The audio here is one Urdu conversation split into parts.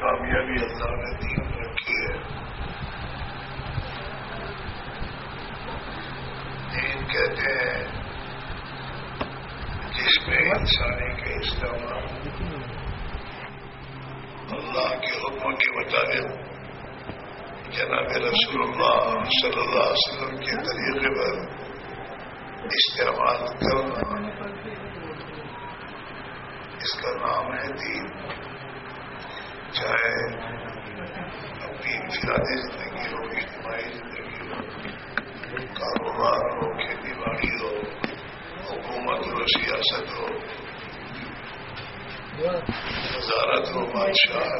کامیابی اللہ نے دین رکھی ہے۔ دین کہتے ہیں، جس میں انسانی کے استعمال اللہ کے حکم کے مطابق جناب رسول اللہ صلی اللہ علیہ وسلم کے طریقے پر استعمال کرنا۔ اس کا نام ہے دین۔ چاہے اپنی انفرادی زندگی ہو، اجتماعی زندگی ہو، کاروبار ہو، کھیتی باڑی ہو، حکومت ہو، سیاست ہو، وزارت ہو، بادشاہ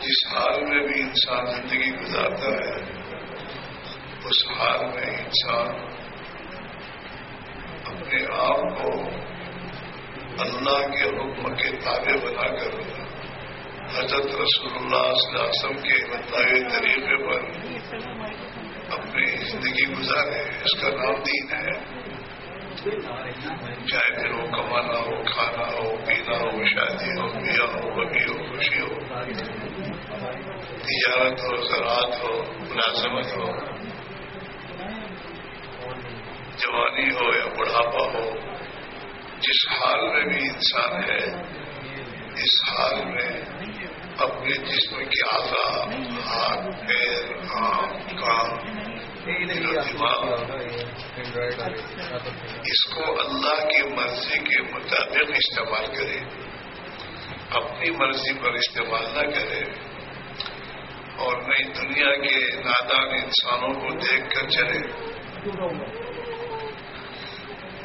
جس حال میں بھی انسان زندگی گزارتا ہے، اس حال میں انسان اپنے آپ کو اللہ کے حکم کے تابع بنا کر حضرت رسول اللہ صلی اللہ علیہ وسلم کے بتائے طریقے پر اپنی زندگی گزارے اس کا نام دین ہے۔ چاہے پھر وہ کمانا ہو، کھانا ہو، پینا ہو، شادی ہو میاں ہو ببی ہو، خوشی ہو۔ تجارت ہو، زراعت ہو، ملازمت ہو۔ جوانی ہو یا بڑھاپا ہو جس حال میں بھی انسان ہے، اس حال میں اپنے جسم کے آزاد ہاتھ، پیر، آنکھ کام دماغ، اس کو اللہ کی مرضی کے مطابق استعمال کرے، اپنی مرضی پر استعمال نہ کرے۔ اور نئی دنیا کے نادان انسانوں کو دیکھ کر چلے۔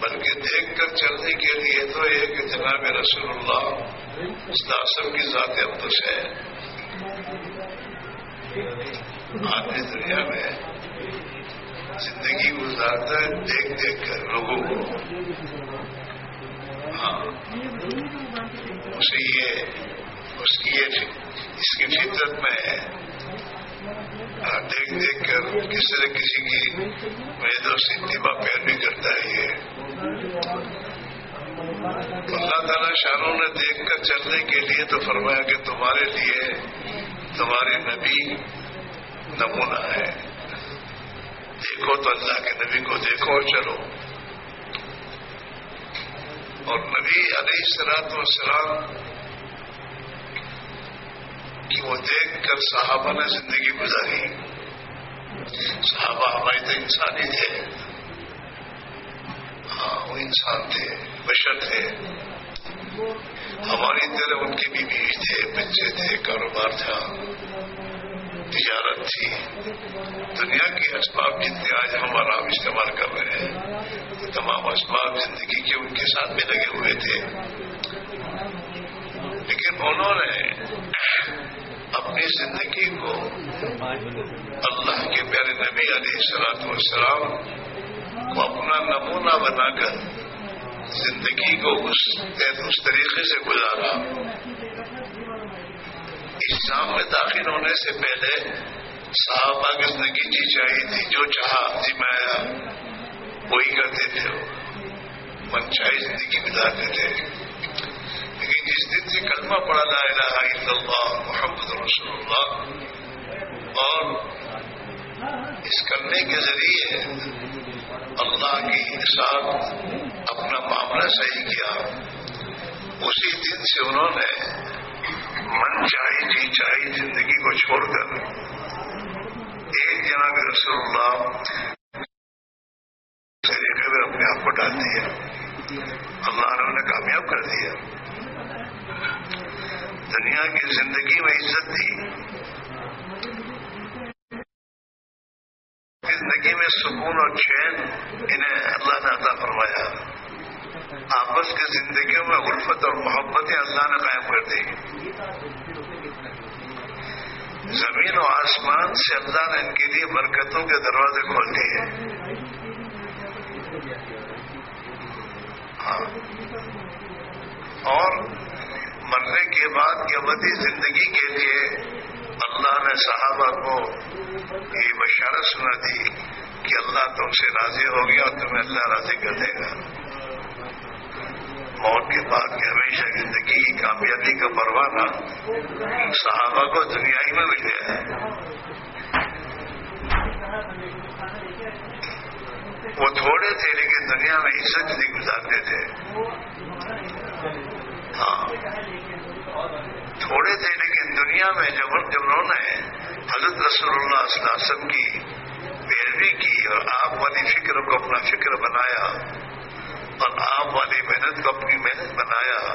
بلکہ دیکھ کر چلنے کے لیے تو ایک جناب رسول اللہ اسلاسم کی ذات اقدس ہے۔ آدمی دنیا میں زندگی گزارتا ہے دیکھ دیکھ کر لوگوں کو۔ ہاں اسے یہ، اس کی یہ اس کی فطرت میں ہے۔ دیکھ دیکھ کر کسی نہ کسی کی میدوں سے اتباع پیروی کرتا ہے یہ۔ اللہ تعالیٰ شاہوں نے دیکھ کر چلنے کے لیے تو فرمایا کہ تمہارے لیے تمہارے نبی نمونہ ہے۔ دیکھو تو اللہ کے نبی کو دیکھو چلو۔ اور نبی علیہ السلاط والسلام کی وہ دیکھ کر صحابہ نے زندگی گزاری۔ صحابہ ہماری تو انسانی تھے۔ ہاں وہ انسان تھے، بشر تھے۔ ہماری طرح ان کی بیوی تھے، بچے تھے، کاروبار تھا، تجارت تھی۔ دنیا کے اسباب جتنے آج ہم آرام استعمال کر رہے ہیں تمام اسباب زندگی کے ان کے ساتھ بھی لگے ہوئے تھے۔ لیکن انہوں نے اپنی زندگی کو اللہ کے پیارے نبی علیہ السلاط والسلام کو اپنا نمونہ بنا کر زندگی کو اس اس طریقے سے گزارا۔ اسلام میں داخل ہونے سے پہلے صحابہ کی زندگی جی چاہیے تھی، جو چاہا جی میں آیا۔ وہی کرتے تھے۔ من چاہی زندگی گزارتے تھے۔ جس دن سے کلمہ پڑا لا الہ الا اللہ، محمد رسول اللہ اور اس کرنے کے ذریعے اللہ کے ساتھ اپنا معاملہ صحیح کیا۔ اسی دن سے انہوں نے من چاہی جی چاہی زندگی کو چھوڑ کر ایک جناب رسول اللہ طریقے میں اپنے آپ کو ڈال دیا اللہ نے انہیں کامیاب کر دیا۔ دنیا کی زندگی میں عزت دی۔ زندگی میں سکون اور چین انہیں اللہ نے عطا فرمایا۔ آپس کی زندگیوں میں الفت اور محبتیں اللہ نے قائم کر دی۔ زمین و آسمان سے اللہ نے ان کے لیے برکتوں کے دروازے کھول دیے۔ ہاں۔ اور مرنے کے بعد کی ابدی زندگی کے لیے اللہ نے صحابہ کو یہ بشارت سنا دی کہ اللہ تم سے راضی ہو گیا اور تمہیں اللہ راضی کر دے گا۔ موت کے بعد کی ہمیشہ زندگی کی کامیابی کا پروانا صحابہ کو دنیا ہی میں مل گیا وہ تھوڑے تھے لیکن دنیا میں عزت نہیں گزارتے تھے۔ ہاں تھوڑے تھے لیکن دنیا میں جب جب انہوں نے حضرت رسول اللہ صلی اللہ علیہ وسلم کی پیروی کی اور آپ والی فکر کو اپنا فکر بنایا اور آپ والی محنت کو اپنی محنت بنایا،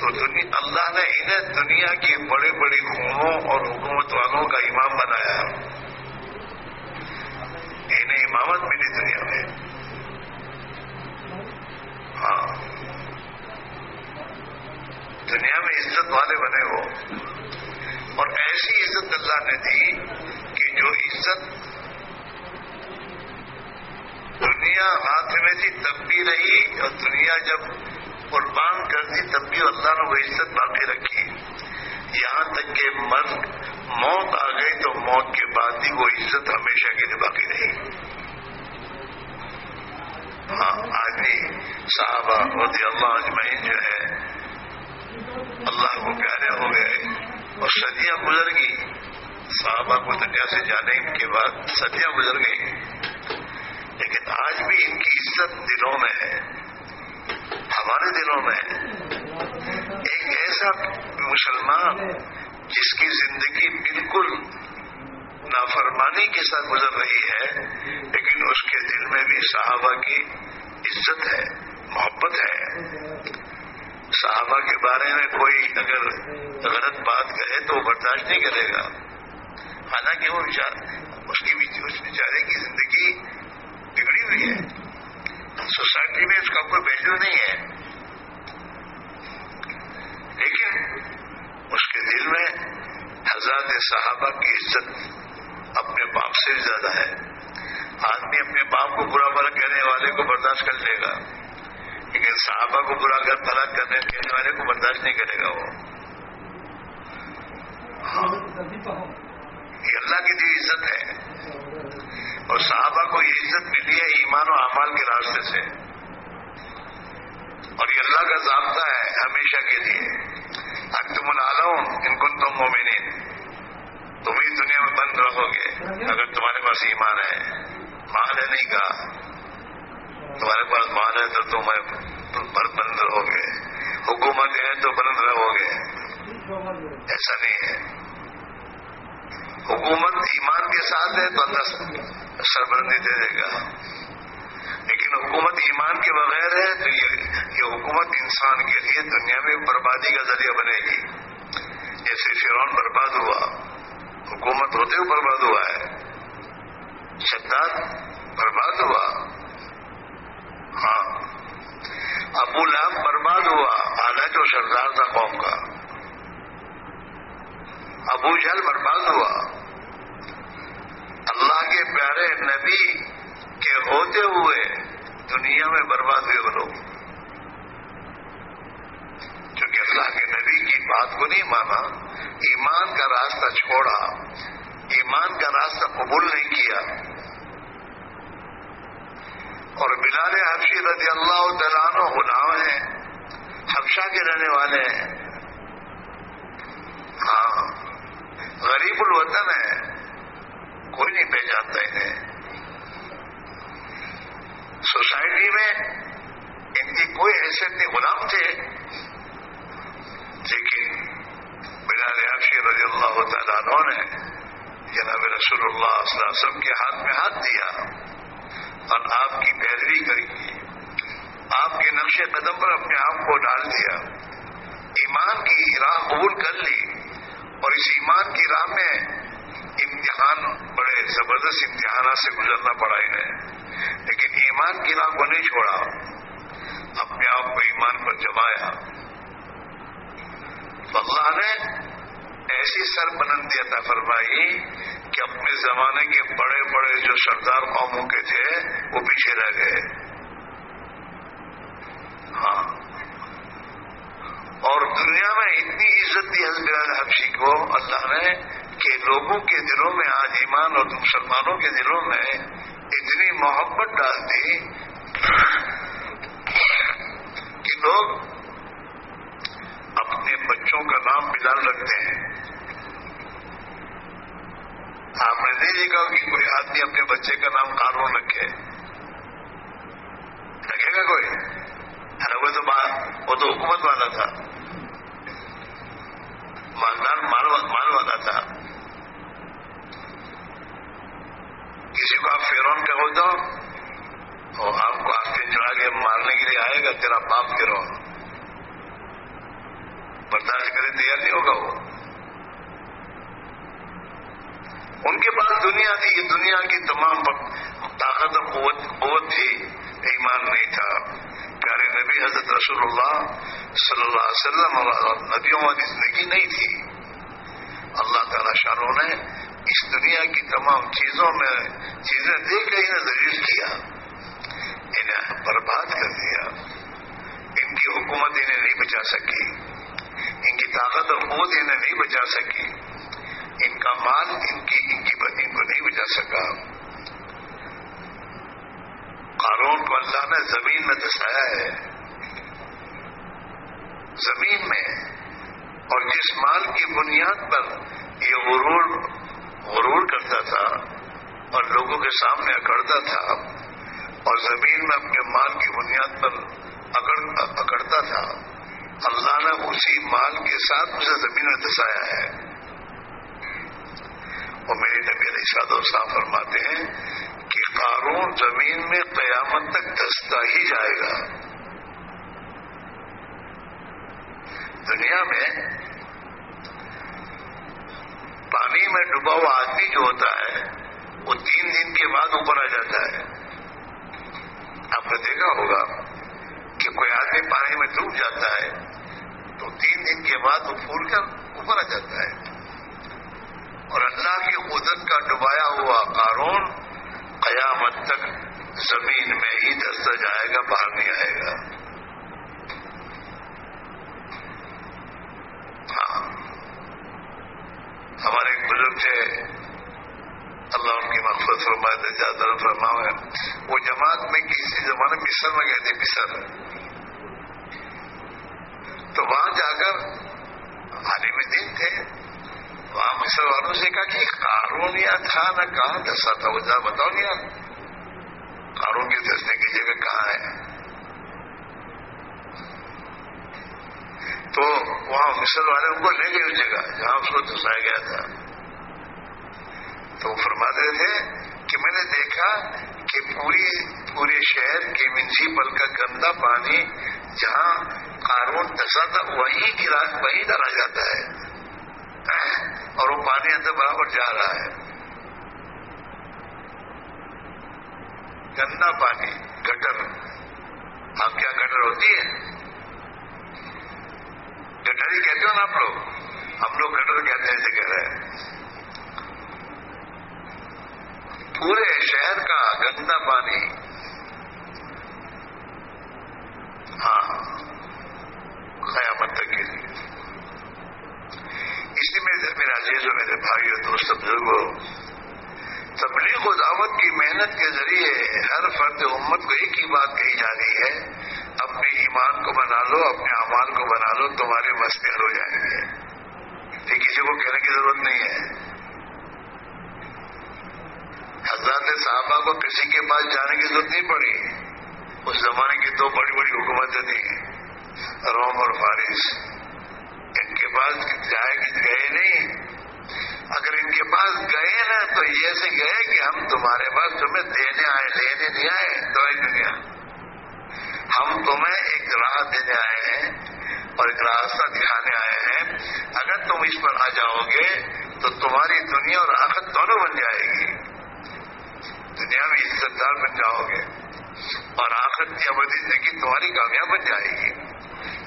تو اللہ نے انہیں دنیا کی بڑے بڑے خونوں اور حکومت والوں کا امام بنایا۔ انہیں امامت ملی دنیا میں۔ ہاں۔ دنیا میں عزت والے بنے ہو۔ اور ایسی عزت اللہ نے دی کہ جو عزت دنیا ہاتھ میں تھی، تب بھی رہی، اور دنیا جب قربان کر دی، تب بھی اللہ نے وہ عزت باقی رکھی۔ یہاں تک کہ من موت آ گئی تو موت کے بعد بھی وہ عزت ہمیشہ کے لیے باقی رہی۔ ہاں آدمی صحابہ رضی اللہ اجمعین جو ہے اللہ کو پیارے ہو گئے اور صدیاں گزر گئی صحابہ کو دنیا سے جانے کے بعد صدیاں گزر گئی لیکن آج بھی ان کی عزت دلوں میں ہے۔ ہمارے دلوں میں ایک ایسا مسلمان جس کی زندگی بالکل نافرمانی کے ساتھ گزر رہی ہے، لیکن اس کے دل میں بھی صحابہ کی عزت ہے، محبت ہے۔ صحابہ کے بارے میں کوئی اگر غلط بات کہے تو وہ برداشت نہیں کرے گا۔ حالانکہ وہ اس کی اس بیچارے کی زندگی بگڑی ہوئی ہے۔ سوسائٹی میں اس کا کوئی ویلو نہیں ہے۔ لیکن اس کے دل میں حضرت صحابہ کی عزت اپنے باپ سے زیادہ ہے۔ آدمی اپنے باپ کو برا بھلا کہنے والے کو برداشت کر لے گا۔ لیکن صحابہ کو برا کر بھلا کرنے کہنے والے کو برداشت نہیں کرے گا وہ۔ ہاں۔ یہ اللہ کی جو عزت ہے۔ اور صحابہ کو یہ عزت ملی ہے ایمان و اعمال کے راستے سے۔ اور یہ اللہ کا ضابطہ ہے ہمیشہ کے لیے۔ اب تم العالم ان کو تم مومنین۔ تم ہی دنیا میں بند رہو گے۔ اگر تمہارے پاس ایمان ہے، مال ہے، نہیں کہا۔ تمہارے پاس مال ہے تو تم پر بند رہو گے حکومت ہے تو بند رہو گے ایسا نہیں ہے۔ حکومت ایمان کے ساتھ ہے تو اللہ سربرندی دے دے گا۔ لیکن حکومت ایمان کے بغیر ہے تو یہ حکومت انسان کے لیے دنیا میں بربادی کا ذریعہ بنے گی۔ جیسے فرون برباد ہوا، حکومت ہوتے ہوئے برباد ہوا ہے۔ شداد برباد ہوا۔ ہاں۔ ابو لاب برباد ہوا آدھا جو سردار تھا قوم کا۔ ابو جل برباد ہوا۔ اللہ کے پیارے نبی کے ہوتے ہوئے دنیا میں برباد ہوئے وہ لوگ۔ کیونکہ اللہ کے نبی کی بات کو نہیں مانا، ایمان کا راستہ چھوڑا۔ ایمان کا راستہ قبول نہیں کیا۔ اور بلال حفشی رضی اللہ تعالیٰ غلام ہیں حفشہ کے رہنے والے ہیں۔ ہاں غریب الوطن ہے کوئی نہیں پہچانتا انہیں۔ سوسائٹی میں ان کی کوئی حیثیت نہیں، غلام تھے۔ لیکن بلال حفشی رضی اللہ تعالیٰ عنہ نے جناب رسول اللہ صلی اللہ علیہ وسلم کے ہاتھ میں ہاتھ دیا۔ اور آپ کی پیروی کری۔ آپ کے نقش قدم پر اپنے آپ کو ڈال دیا۔ ایمان کی راہ قبول کر لی۔ اور اس ایمان کی راہ میں امتحان، بڑے زبردست امتحانات سے گزرنا پڑا انہیں۔ لیکن ایمان کی راہ کو نہیں چھوڑا۔ اپنے آپ کو ایمان پر جمایا۔ اللہ نے ایسی سر بلندی عطا فرمائی کہ اپنے زمانے کے بڑے بڑے جو سردار قوموں کے تھے، وہ پیچھے رہ گئے۔ ہاں۔ اور دنیا میں اتنی عزت دی حضرت حفشی کو، اللہ نے، کہ لوگوں کے دلوں میں، آج ایمان اور مسلمانوں کے دلوں میں اتنی محبت ڈال دی کہ لوگ اپنے بچوں کا نام بلال رکھتے ہیں۔ آپ نے نہیں دیکھا کہ کوئی آدمی اپنے بچے کا نام قانون رکھے۔ رکھے گا کوئی؟ ارے وہ تو وہ تو حکومت والا تھا۔ مالدار مال والا تھا۔ کسی کو آپ فیرون کہو تو آپ کو آپ کے چڑھا کے مارنے کے لیے آئے گا، تیرا باپ فیرون برداشت کرے تیار نہیں ہوگا وہ۔ ان کے پاس دنیا تھی یہ دنیا کی تمام طاقت اور قوت قوت تھی، ایمان نہیں تھا۔ پیارے نبی حضرت رسول اللہ صلی اللہ علیہ وسلم اور نبیوں والی زندگی نہیں تھی۔ اللہ تعالی شاہوں نے اس دنیا کی تمام چیزوں میں چیزیں دیکھ کر انہیں ذریع کیا۔ انہیں برباد کر دیا۔ ان کی حکومت انہیں نہیں بچا سکی۔ ان کی طاقت اور قوت انہیں نہیں بچا سکی۔ ان کا مال ان کی ان کی ان کو نہیں بچا سکا۔ قارون کو اللہ نے زمین میں دسایا ہے۔ زمین میں اور جس مال کی بنیاد پر یہ غرور غرور کرتا تھا اور لوگوں کے سامنے اکڑتا تھا اور زمین میں اپنے مال کی بنیاد پر اکڑتا تھا۔ اللہ نے اسی مال کے ساتھ اسے زمین میں دسایا ہے۔ اور میرے نبی علیہ ساد صاحب فرماتے ہیں کہ قارون زمین میں قیامت تک دستا ہی جائے گا۔ دنیا میں پانی میں ڈوبا ہوا آدمی جو ہوتا ہے، وہ تین دن کے بعد اوپر آ جاتا ہے۔ آپ نے دیکھا ہوگا کہ کوئی آدمی پانی میں ڈوب جاتا ہے تو تین دن کے بعد وہ پھول کر اوپر آ جاتا ہے۔ اور اللہ کی قدرت کا ڈبایا ہوا قارون قیامت تک زمین میں ہی دستا جائے گا، باہر نہیں آئے گا۔ ہاں۔ ہمارے ایک بزرگ تھے، اللہ ان کی مقصد فرمائے تھے زیادہ فرما ہے وہ جماعت میں کسی زمانے مصر میں گئے تھے مصر تو وہاں جا کر عالم دن تھے۔ وہاں مصر والوں سے کہا کہ قارون یا تھا نہ کہاں دسا تھا وہ ذرا بتاؤ گیا قارون کے دسنے کی جگہ کہاں ہے۔ تو وہاں مصر والے ان کو لے گئے اس جگہ جہاں اس کو دسایا گیا تھا۔ تو وہ فرماتے تھے کہ میں نے دیکھا کہ پوری، پورے شہر کے منسیپل کا گندا پانی جہاں قارون دسا تھا وہیں گرا وہیں ڈالا جاتا ہے۔ اور وہ پانی اندر برابر جا رہا ہے۔ گندا پانی، گٹر۔ آپ کیا گٹر ہوتی ہے؟ گٹر ہی کہتے ہو نا آپ لوگ؟ ہم لوگ گٹر کہتے ہیں کہہ رہے ہیں۔ پورے شہر کا گندا پانی۔ ہاں قیامت تک کے لیے۔ اسی میں میرے عزیز و میرے بھائی اور دوست بزرگوں تبلیغ و دعوت کی محنت کے ذریعے ہر فرد امت کو ایک ہی بات کہی جا رہی ہے اپنے ایمان کو بنا لو، اپنے اعمال کو بنا لو، تمہارے مسئلے ہو جائیں گے یہ کسی کو کہنے کی ضرورت نہیں ہے۔ حضرات صحابہ کو کسی کے پاس جانے کی ضرورت نہیں پڑی۔ اس زمانے کی دو بڑی بڑی حکومتیں تھیں، روم اور فارس۔ پاس جائے گئے نہیں۔ اگر ان کے پاس گئے نا تو یہ سے گئے کہ ہم تمہارے پاس تمہیں دینے آئے، لینے نہیں آئے۔ تو دنیا ہم تمہیں ایک راہ دینے آئے ہیں اور ایک راستہ دکھانے آئے ہیں۔ اگر تم اس پر آ جاؤ گے تو تمہاری دنیا اور آخر دونوں بن جائے گی۔ دنیا میں عزت دار بن جاؤ گے اور آخر کی ابدی زندگی تمہاری کامیاب بن جائے گی۔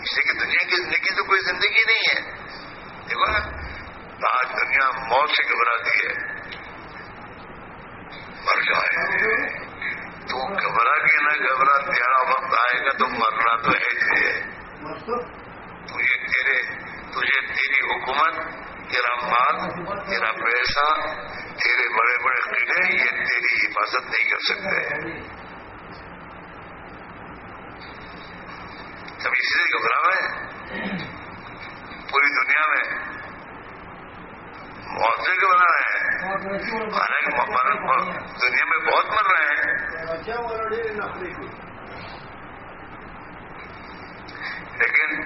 اس لیے کہ دنیا کی زندگی تو کوئی زندگی نہیں ہے۔ دیکھو نا، آج دنیا موت سے گھبراتی ہے۔ مر جائے۔ تو گھبرا کے نہ گھبرا، تیرا وقت آئے گا تو مرنا تو ہے۔ تجھے تیرے تجھے تیری حکومت، تیرا مال، تیرا پیسہ، تیرے بڑے بڑے قلعے، یہ تیری حفاظت نہیں کر سکتے۔ تم اس لیے گھبرا رہے پوری دنیا میں معاوضے کے بنا رہے ہیں۔ حالانکہ دنیا میں بہت مر رہے ہیں۔ لیکن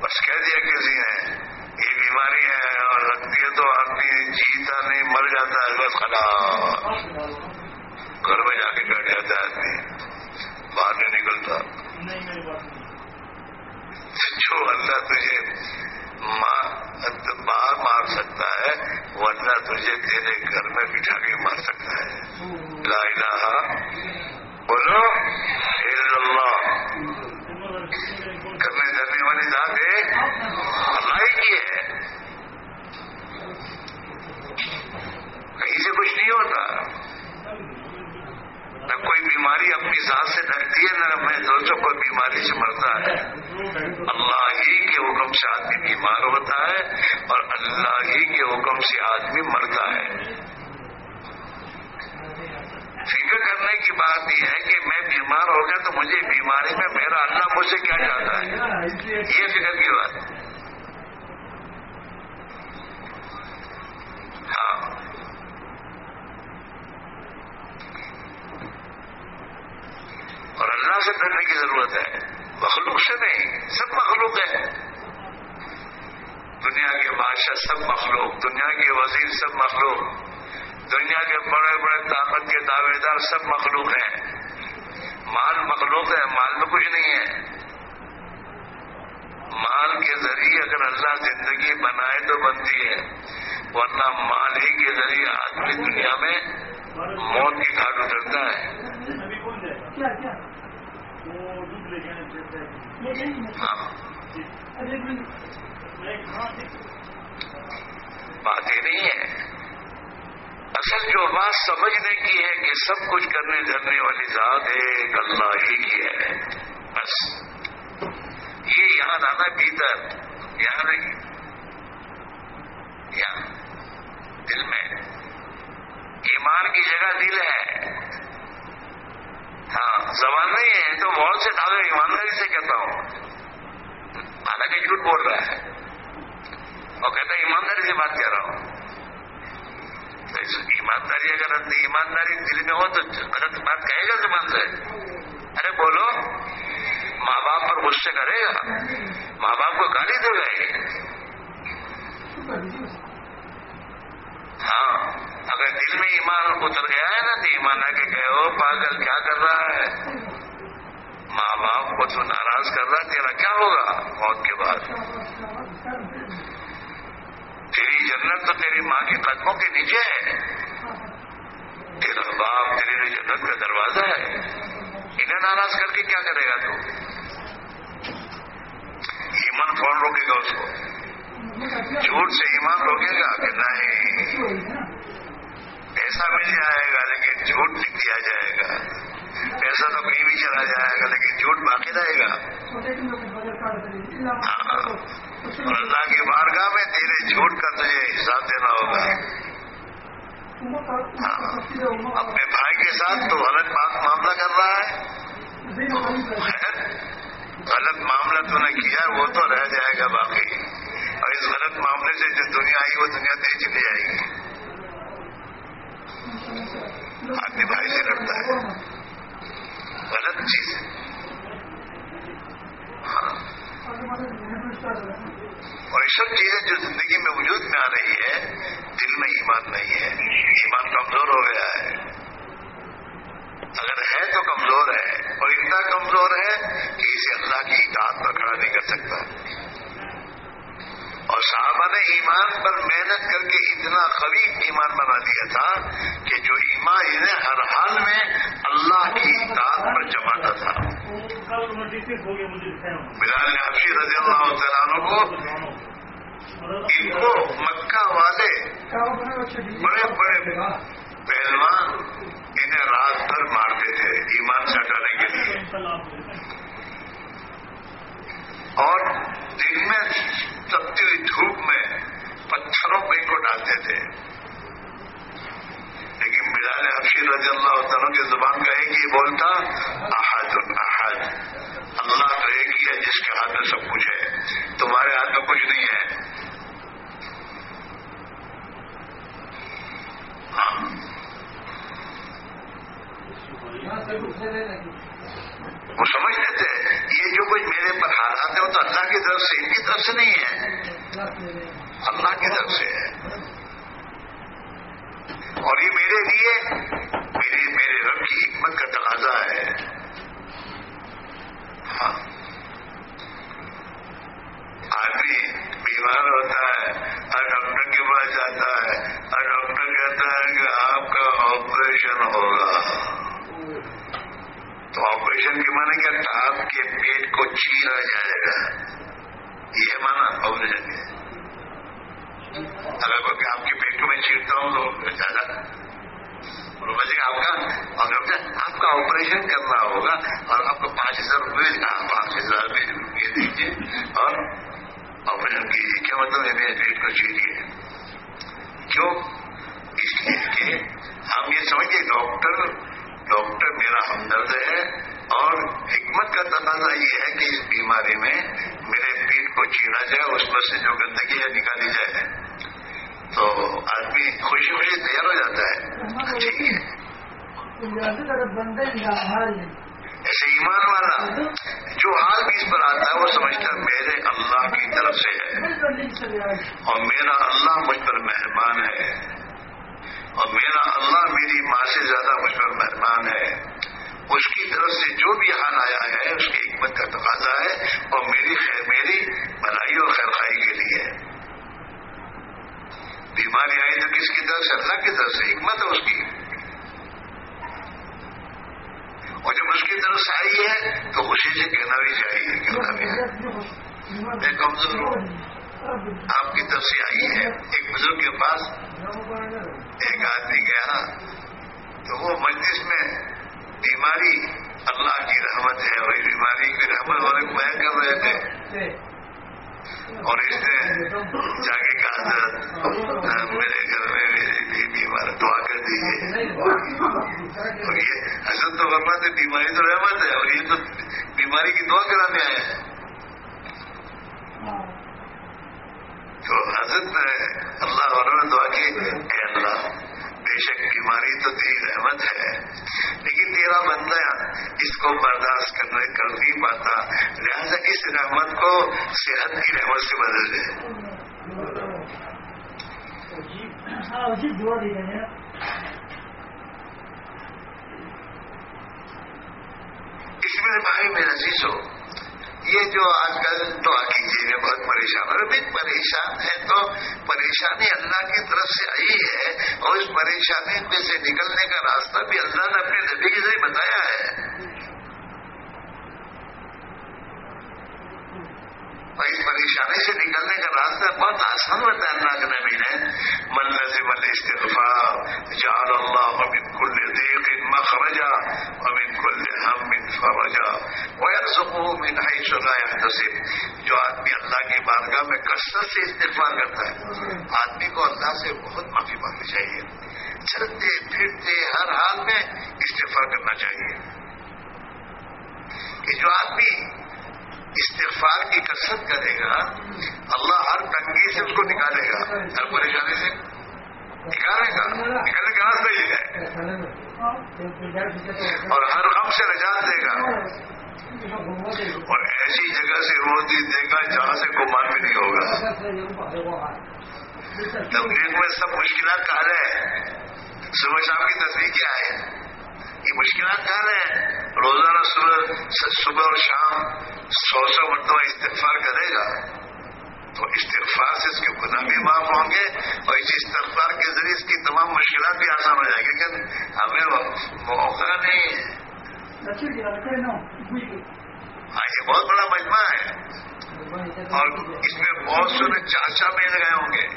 بس کہہ دیا کسی جی ہے یہ بیماری ہے اور لگتی ہے تو آدمی جیتا نہیں، مر جاتا ہے، بس خلاص گھر میں جا کے بیٹھ جاتا ہے آدمی، باہر نہیں نکلتا۔ جو اللہ تجھے باہر مار سکتا ہے، وہ اللہ تجھے تیرے گھر میں بٹھا کے مار سکتا ہے۔ لا الہ بولو اللہ۔ کرنے جانے والی ذات ہے، اللہ کی ہے۔ کہیں سے کچھ نہیں ہوتا۔ نہ کوئی بیماری اپنی ذات سے ڈرتی ہے، نہ اپنے دوستوں کوئی بیماری سے مرتا ہے۔ اللہ ہی کے حکم سے آدمی بیمار ہوتا ہے اور اللہ ہی کے حکم سے آدمی مرتا ہے۔ فکر کرنے کی بات یہ ہے کہ میں بیمار ہو گیا تو مجھے بیماری میں میرا اللہ مجھ سے کیا چاہتا ہے؟ یہ فکر کی بات ہاں۔ اور اللہ سے ڈرنے کی ضرورت ہے۔ مخلوق سے نہیں، سب مخلوق ہے دنیا کے بادشاہ سب مخلوق، دنیا کے وزیر سب مخلوق، دنیا کے بڑے بڑے طاقت کے دعوے دار سب مخلوق ہیں۔ مال مخلوق ہے، مال میں کچھ نہیں ہے۔ مال کے ذریعے اگر اللہ زندگی بنائے تو بنتی ہے، ورنہ مال ہی کے ذریعے آدمی دنیا میں موت کی گھاٹ اترتا ہے۔ بات یہ نہیں ہے اصل جو بات سمجھنے کی ہے کہ سب کچھ کرنے دھرنے والی ذات ایک اللہ ہی کی ہے۔ بس۔ یہ یہاں آنا بھیتر، یہاں نہیں۔ یہاں۔ دل میں۔ ایمان کی جگہ دل ہے۔ ہاں زبان نہیں ہے، تو بہت سے دعوے ایمانداری سے کہتا ہوں۔ حالانکہ جھوٹ بول رہا ہے۔ اور کہتا ہے، ایمانداری سے بات کر رہا ہوں۔ ایمانداری اگر ایمانداری دل میں ہو تو غلط بات کہے گا زبان سے۔ ارے بولو، ماں باپ پر غصے کرے گا۔ ماں باپ کو گالی دے گا ہاں اگر دل میں ایمان اتر گیا ہے نا، تو ایمان آ کے کہ پاگل کیا کر رہا ہے؟ ماں باپ کو تو ناراض کر رہا تیرا کیا ہوگا؟ موت کے بعد۔ تیری جنت تو تیری ماں کے قدموں کے نیچے ہے۔ تیرا باپ تیری لیے جنت کا دروازہ ہے۔ انہیں ناراض کر کے کیا کرے گا تو؟ ایمان کون روکے گا اس کو؟ جھوٹ سے ایمان روکے گا کہ نہیں؟ پیسہ مل جائے گا لیکن جھوٹ لکھ دیا جائے گا۔ پیسہ تو کہیں بھی چلا جائے گا لیکن جھوٹ باقی رہے گا۔ ہاں۔ اور اللہ کی بارگاہ میں تیرے جھوٹ کا تجھے حساب دینا ہوگا۔ اپنے بھائی کے ساتھ تو غلط بات معاملہ کر رہا ہے۔ غلط معاملہ تو نے کیا وہ تو رہ جائے گا باقی۔ اور اس غلط معاملے سے جو دنیا آئی، وہ دنیا دے چلی جائے گی آدمی بھائی سے لڑتا ہے۔ غلط چیز ہے۔ ہاں۔ اور یہ سب چیزیں جو زندگی میں وجود میں آ رہی ہے، دل میں ایمان نہیں ہے۔ ایمان کمزور ہو گیا ہے۔ اگر ہے تو کمزور ہے، اور اتنا کمزور ہے کہ اسے اللہ کی اطاعت پر کھڑا نہیں کر سکتا۔ اور صحابہ نے ایمان پر محنت کر کے اتنا قوی ایمان بنا دیا تھا کہ جو ایمان انہیں ہر حال میں اللہ کی اطاعت پر جماتا تھا۔ بلال نے حفیظ رضی اللہ تعالیٰ کو ان کو مکہ والے بڑے بڑے پہلوان انہیں رات بھر مارتے تھے ایمان سے ہٹانے کے لیے۔ اور دن میں تبتی ہوئی دھوپ میں پتھروں پہ ان کو ڈالتے تھے۔ لیکن بلال حفشی رضی اللہ تعالیٰ کی زبان کا ایک ہی بولتا احد احد۔ اللہ تو ایک ہی ہے جس کے ہاتھ میں سب کچھ ہے۔ تمہارے ہاتھ میں کچھ نہیں ہے۔ ہاں وہ سمجھ لیتے ہیں یہ جو کوئی میرے پر حالات ہے وہ تو اللہ کی طرف سے ان کی طرف سے نہیں ہے۔ اللہ کی طرف سے ہے۔ اور یہ میرے لیے میرے میرے رب کی حکمت کا تقاضا ہے۔ ہاں۔ آدمی بیمار ہوتا ہے۔ آپریشن کے معنی کیا؟ آپ کے پیٹ کو چیرا جائے گا۔ یہ مانا آپریشن کے۔ اگر کوئی آپ کے پیٹ کو میں چیرتا ہوں تو زیادہ۔ بچے آپ کا آپ کا آپریشن کرنا ہوگا۔ اور آپ کو پانچ ہزار روپئے ہاں، پانچ ہزار روپئے دیجیے۔ اور آپریشن کیجیے۔ کیا مطلب ہے؟ میرے پیٹ کو چیریے۔ کیوں اس لیے کہ ہم یہ سمجھے ڈاکٹر ڈاکٹر میرا ہمدرد ہے۔ اور حکمت کا تقاضا یہ ہے کہ اس بیماری میں میرے پیٹ کو چیڑا جائے اس پر سے جو گندگی ہے نکالی جائے۔ تو آدمی خوشی خوشی تیار ہو جاتا ہے۔ ٹھیک ہے۔ ایسے ایمان والا جو حال بھی اس پر آتا ہے وہ سمجھتا ہے میرے اللہ کی طرف سے ہے۔ اور میرا اللہ مجھ پر مہربان ہے۔ اور میرا اللہ میری ماں سے زیادہ مجھ پر مہربان ہے۔ اس کی طرف سے جو بھی حال آیا ہے، اس کی حکمت کا تقاضا ہے اور میری خیر، میری بھلائی اور خیر خائی کے لیے بیماری آئی تو کس کی طرف سے؟ اللہ کی طرف سے، حکمت ہے اس کی۔ اور جب اس کی طرف سے آئی ہے، تو خوشی سے کہنا بھی چاہیے کہنا بھی ہے میں کمزور ہوں۔ آپ کی طرف سے آئی ہے۔ ایک بزرگ کے پاس ایک آدمی گیا تو وہ مجلس میں بیماری اللہ کی رحمت ہے اور اس بیماری کی رحمت والے کو بیان کر رہے تھے۔ اور اس نے جا کے کہا میرے گھر میں میری بیمار دعا کر دیجیے اور یہ حسن تو فرماتے ہے بیماری تو رحمت ہے اور یہ تو بیماری کی دعا کرانے آئے ہیں۔ تو حضرت اللہ علیہ نے دعا کی، اے اللہ بے شک بیماری تو تیری رحمت ہے۔ لیکن تیرا بندہ اس کو برداشت کرنے کر نہیں پاتا۔ لہذا اس رحمت کو صحت کی رحمت سے بدل دے۔ اس میں بھائی میرا عزیز ہو یہ جو آج کل دعا کیجیے میں بہت پریشان اور بھی پریشان ہے تو پریشانی اللہ کی طرف سے آئی ہے اور اس پریشانی میں سے نکلنے کا راستہ بھی اللہ نے اپنے نبی کے ذریعے بتایا ہے۔ اور پریشانی سے نکلنے کا راستہ بہت آسان ہوتا ہے اللہ کے نبی نے من لازم الاستغفار، جعل اللہ من کل دیق مخرجا ومن کل ہم من فرجا۔ ويرزقه من حيث لا يحتسب۔ جو آدمی اللہ کی بارگاہ میں کثرت سے استغفار کرتا ہے، آدمی کو اللہ سے بہت معافی مانگنی چاہیے۔ چلتے، پھرتے، ہر حال میں استغفار کرنا چاہیے۔ کہ جو آدمی استغفار کی کثرت کرے گا، اللہ ہر تنگی سے اس کو نکالے گا۔ ہر پریشانی سے نکالے گا۔ نکلنے کا راستہ یہ ہے۔ اور ہر غم سے نجات دے گا۔ اور ایسی جگہ سے روزی دے گا جہاں سے گمان بھی نہیں ہوگا۔ تبلیغ میں سب مشکلات کا حل ہے۔ صبح شام کی تصویر کیا ہے؟ یہ مشکلات کہاں ہیں روزانہ صبح اور شام سو سو مرتبہ استغفار کرے گا۔ تو استغفار سے اس کے گناہ بھی معاف ہوں گے اور اس استغفار کے ذریعے اس کی تمام مشکلات بھی آسان ہو جائیں گی لیکن ہمیں موقع نہیں ہے۔ ہاں یہ بہت بڑا مجمع ہے۔ اور اس میں بہت سارے چاچا مل گئے ہوں گے۔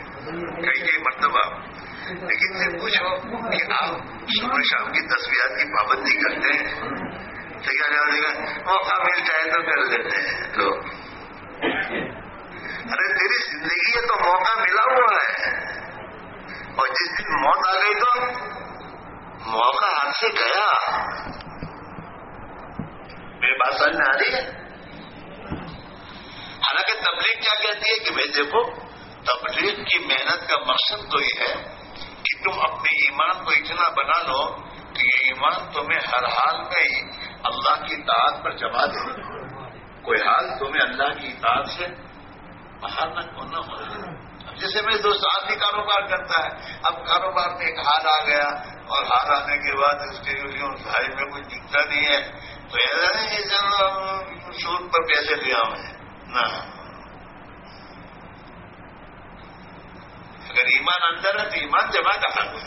کئی کئی مرتبہ۔ لیکن سے پوچھو کہ آپ صبح شام کی تصویرات کی پابندی کرتے ہیں۔ تو کیا گا موقع مل جائے تو کر لیتے ہیں۔ لوگ ارے تیری زندگی ہے تو موقع ملا ہوا ہے۔ اور جس دن موت آ گئی تو موقع ہاتھ سے گیا۔ میری بات سمجھ میں آ رہی ہے؟ حالانکہ تبلیغ کیا کہتی ہے کہ بھائی دیکھو، تبلیغ کی محنت کا مقصد تو یہ ہے تم اپنے ایمان کو اتنا بنا لو کہ یہ ایمان تمہیں ہر حال میں ہی اللہ کی اطاعت پر جما دے۔ کوئی حال تمہیں اللہ کی اطاعت سے باہر نہ نہ ہو۔ جیسے میرے دوست آدمی کاروبار کرتا ہے۔ اب کاروبار میں ایک ہار آ گیا اور ہار آنے کے بعد اس کے بھائی میں کوئی دکھتا نہیں ہے۔ تو ایسا نہیں سود پر پیسے لیا میں نہ۔ اگر ایمان اندر ہے تو ایمان جمع کرنا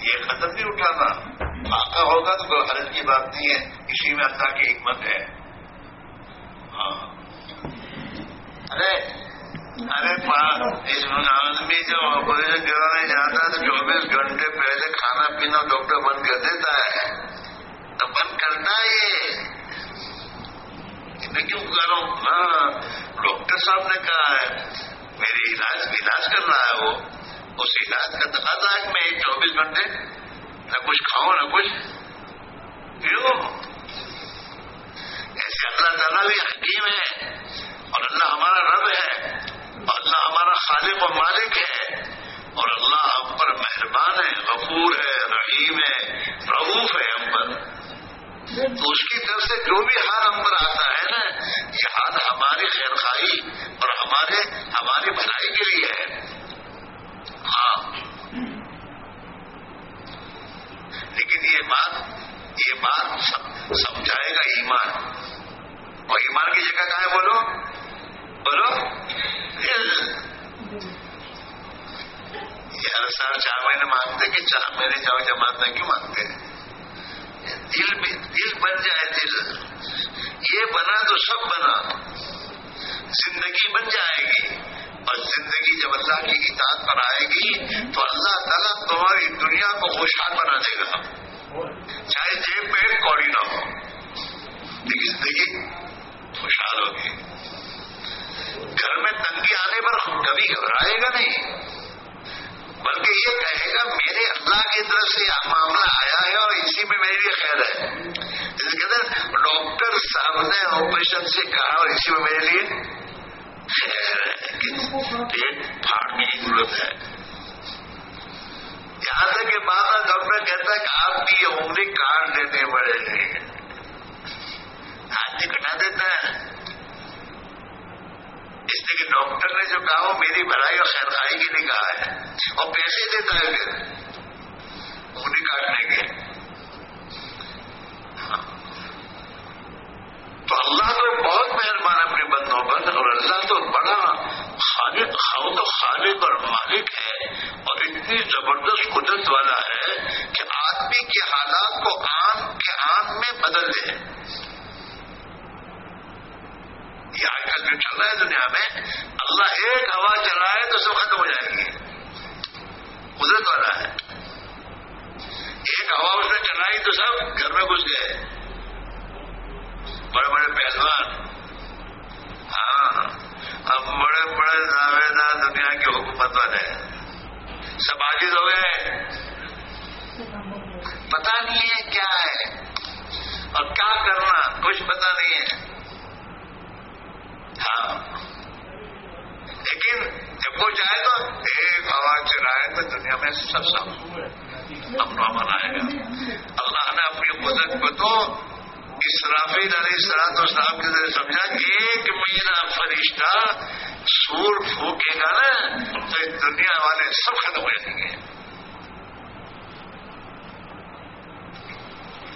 یہ قدم نہیں اٹھانا۔ آقا ہوگا تو کوئی حرض کی بات نہیں ہے۔ اسی میں اللہ کی حکمت ہے۔ ہاں۔ ارے ارے اس آدمی جو آپریشن کرانے جاتا ہے تو چوبیس گھنٹے پہلے کھانا پینا ڈاکٹر بند کر دیتا ہے۔ تو بند کرتا ہے یہ کیوں کروں ہاں ڈاکٹر صاحب نے کہا ہے، میری علاج علاج کر رہا ہے وہ۔ اس علاج کا تقاضا ہے کہ میں ایک چوبیس گھنٹے نہ کچھ کھاؤں، نہ کچھ پیو ایسے اللہ تعالیٰ بھی حکیم ہے اور اللہ ہمارا رب ہے اور اللہ ہمارا خالق و مالک ہے اور اللہ ہم پر مہربان ہے، غفور ہے، رحیم ہے، رعوف ہے ہم پر۔ اس کی طرف سے جو بھی حال ہم پر آتا ہے نا، یہ حال ہماری خیر خائی اور ہمارے ہماری بھلائی کے لیے ہے۔ ہاں۔ لیکن یہ بات یہ بات سمجھائے گا ایمان۔ اور ایمان کی جگہ کہاں ہے؟ بولو۔ بولو۔ یہ ہر سال چار مہینے مانگتے کہ چار مہینے جاؤ جماعت کیوں مانگتے ہیں؟ دل بھی دل بن جائے دل۔ یہ بنا تو سب بنا۔ زندگی بن جائے گی۔ اور زندگی جب اللہ کی اطاعت پر آئے گی، تو اللہ تعالیٰ تمہاری دنیا کو خوشحال بنا دے گا۔ چاہے جیب پہ کوڑی نہ ہو، لیکن زندگی خوشحال ہوگی۔ گھر میں تنگی آنے پر کبھی گھبرائے گا نہیں۔ بلکہ یہ کہے گا میرے اللہ کی طرف سے یہ معاملہ آیا ہے اور اسی میں میرے لیے خیر ہے۔ اس کے اندر ڈاکٹر صاحب نے آپریشن سے کہا اور اسی میں میرے لیے خیر ہے۔ پیٹ پھاڑنے کی ضرورت ہے۔ یہاں تک کہ بعد ڈاکٹر کہتا ہے کہ آپ کی یہ انگلی کاٹ دینے پڑے گی آدمی کٹا دیتا ہے۔ اس لیے کہ ڈاکٹر نے جو کہا وہ میری بھلائی اور خیر خائی کے لیے کہا ہے اور پیسے دیتا ہے پھر۔ انہیں کاٹنے کے تو اللہ تو بہت مہربان اپنے بندوں پر اور اللہ تو بڑا خالق تو خالق اور مالک ہے اور اتنی زبردست قدرت والا ہے کہ آدمی کے حالات کو آن کے آن میں بدل دے۔ یہ آج کل جو چل رہا ہے دنیا میں، اللہ ایک ہوا چلائے تو سب ختم ہو جائے گی۔ قدرت والا ہے۔ ایک ہوا اس نے چلائی تو سب گھر میں گھس گئے۔ بڑے بڑے پہلوان ہاں اب بڑے بڑے دعوے دار دنیا کے حکومت والے سب عاجز ہو گئے۔ پتا نہیں ہے کیا ہے۔ اور کیا کرنا، کچھ پتا نہیں ہے۔ ہاں۔ لیکن جب وہ جائے تو ایک ہوا چلائے تو دنیا میں سب سب اپنا منائے گا۔ اللہ نے اپنی قدرت کو تو اسرافی علیہ سرات و صاحب کے ذریعے سمجھا ایک میرا فرشتہ سور پھونکے گا نا، تو دنیا والے سب ختم ہو جائیں گے۔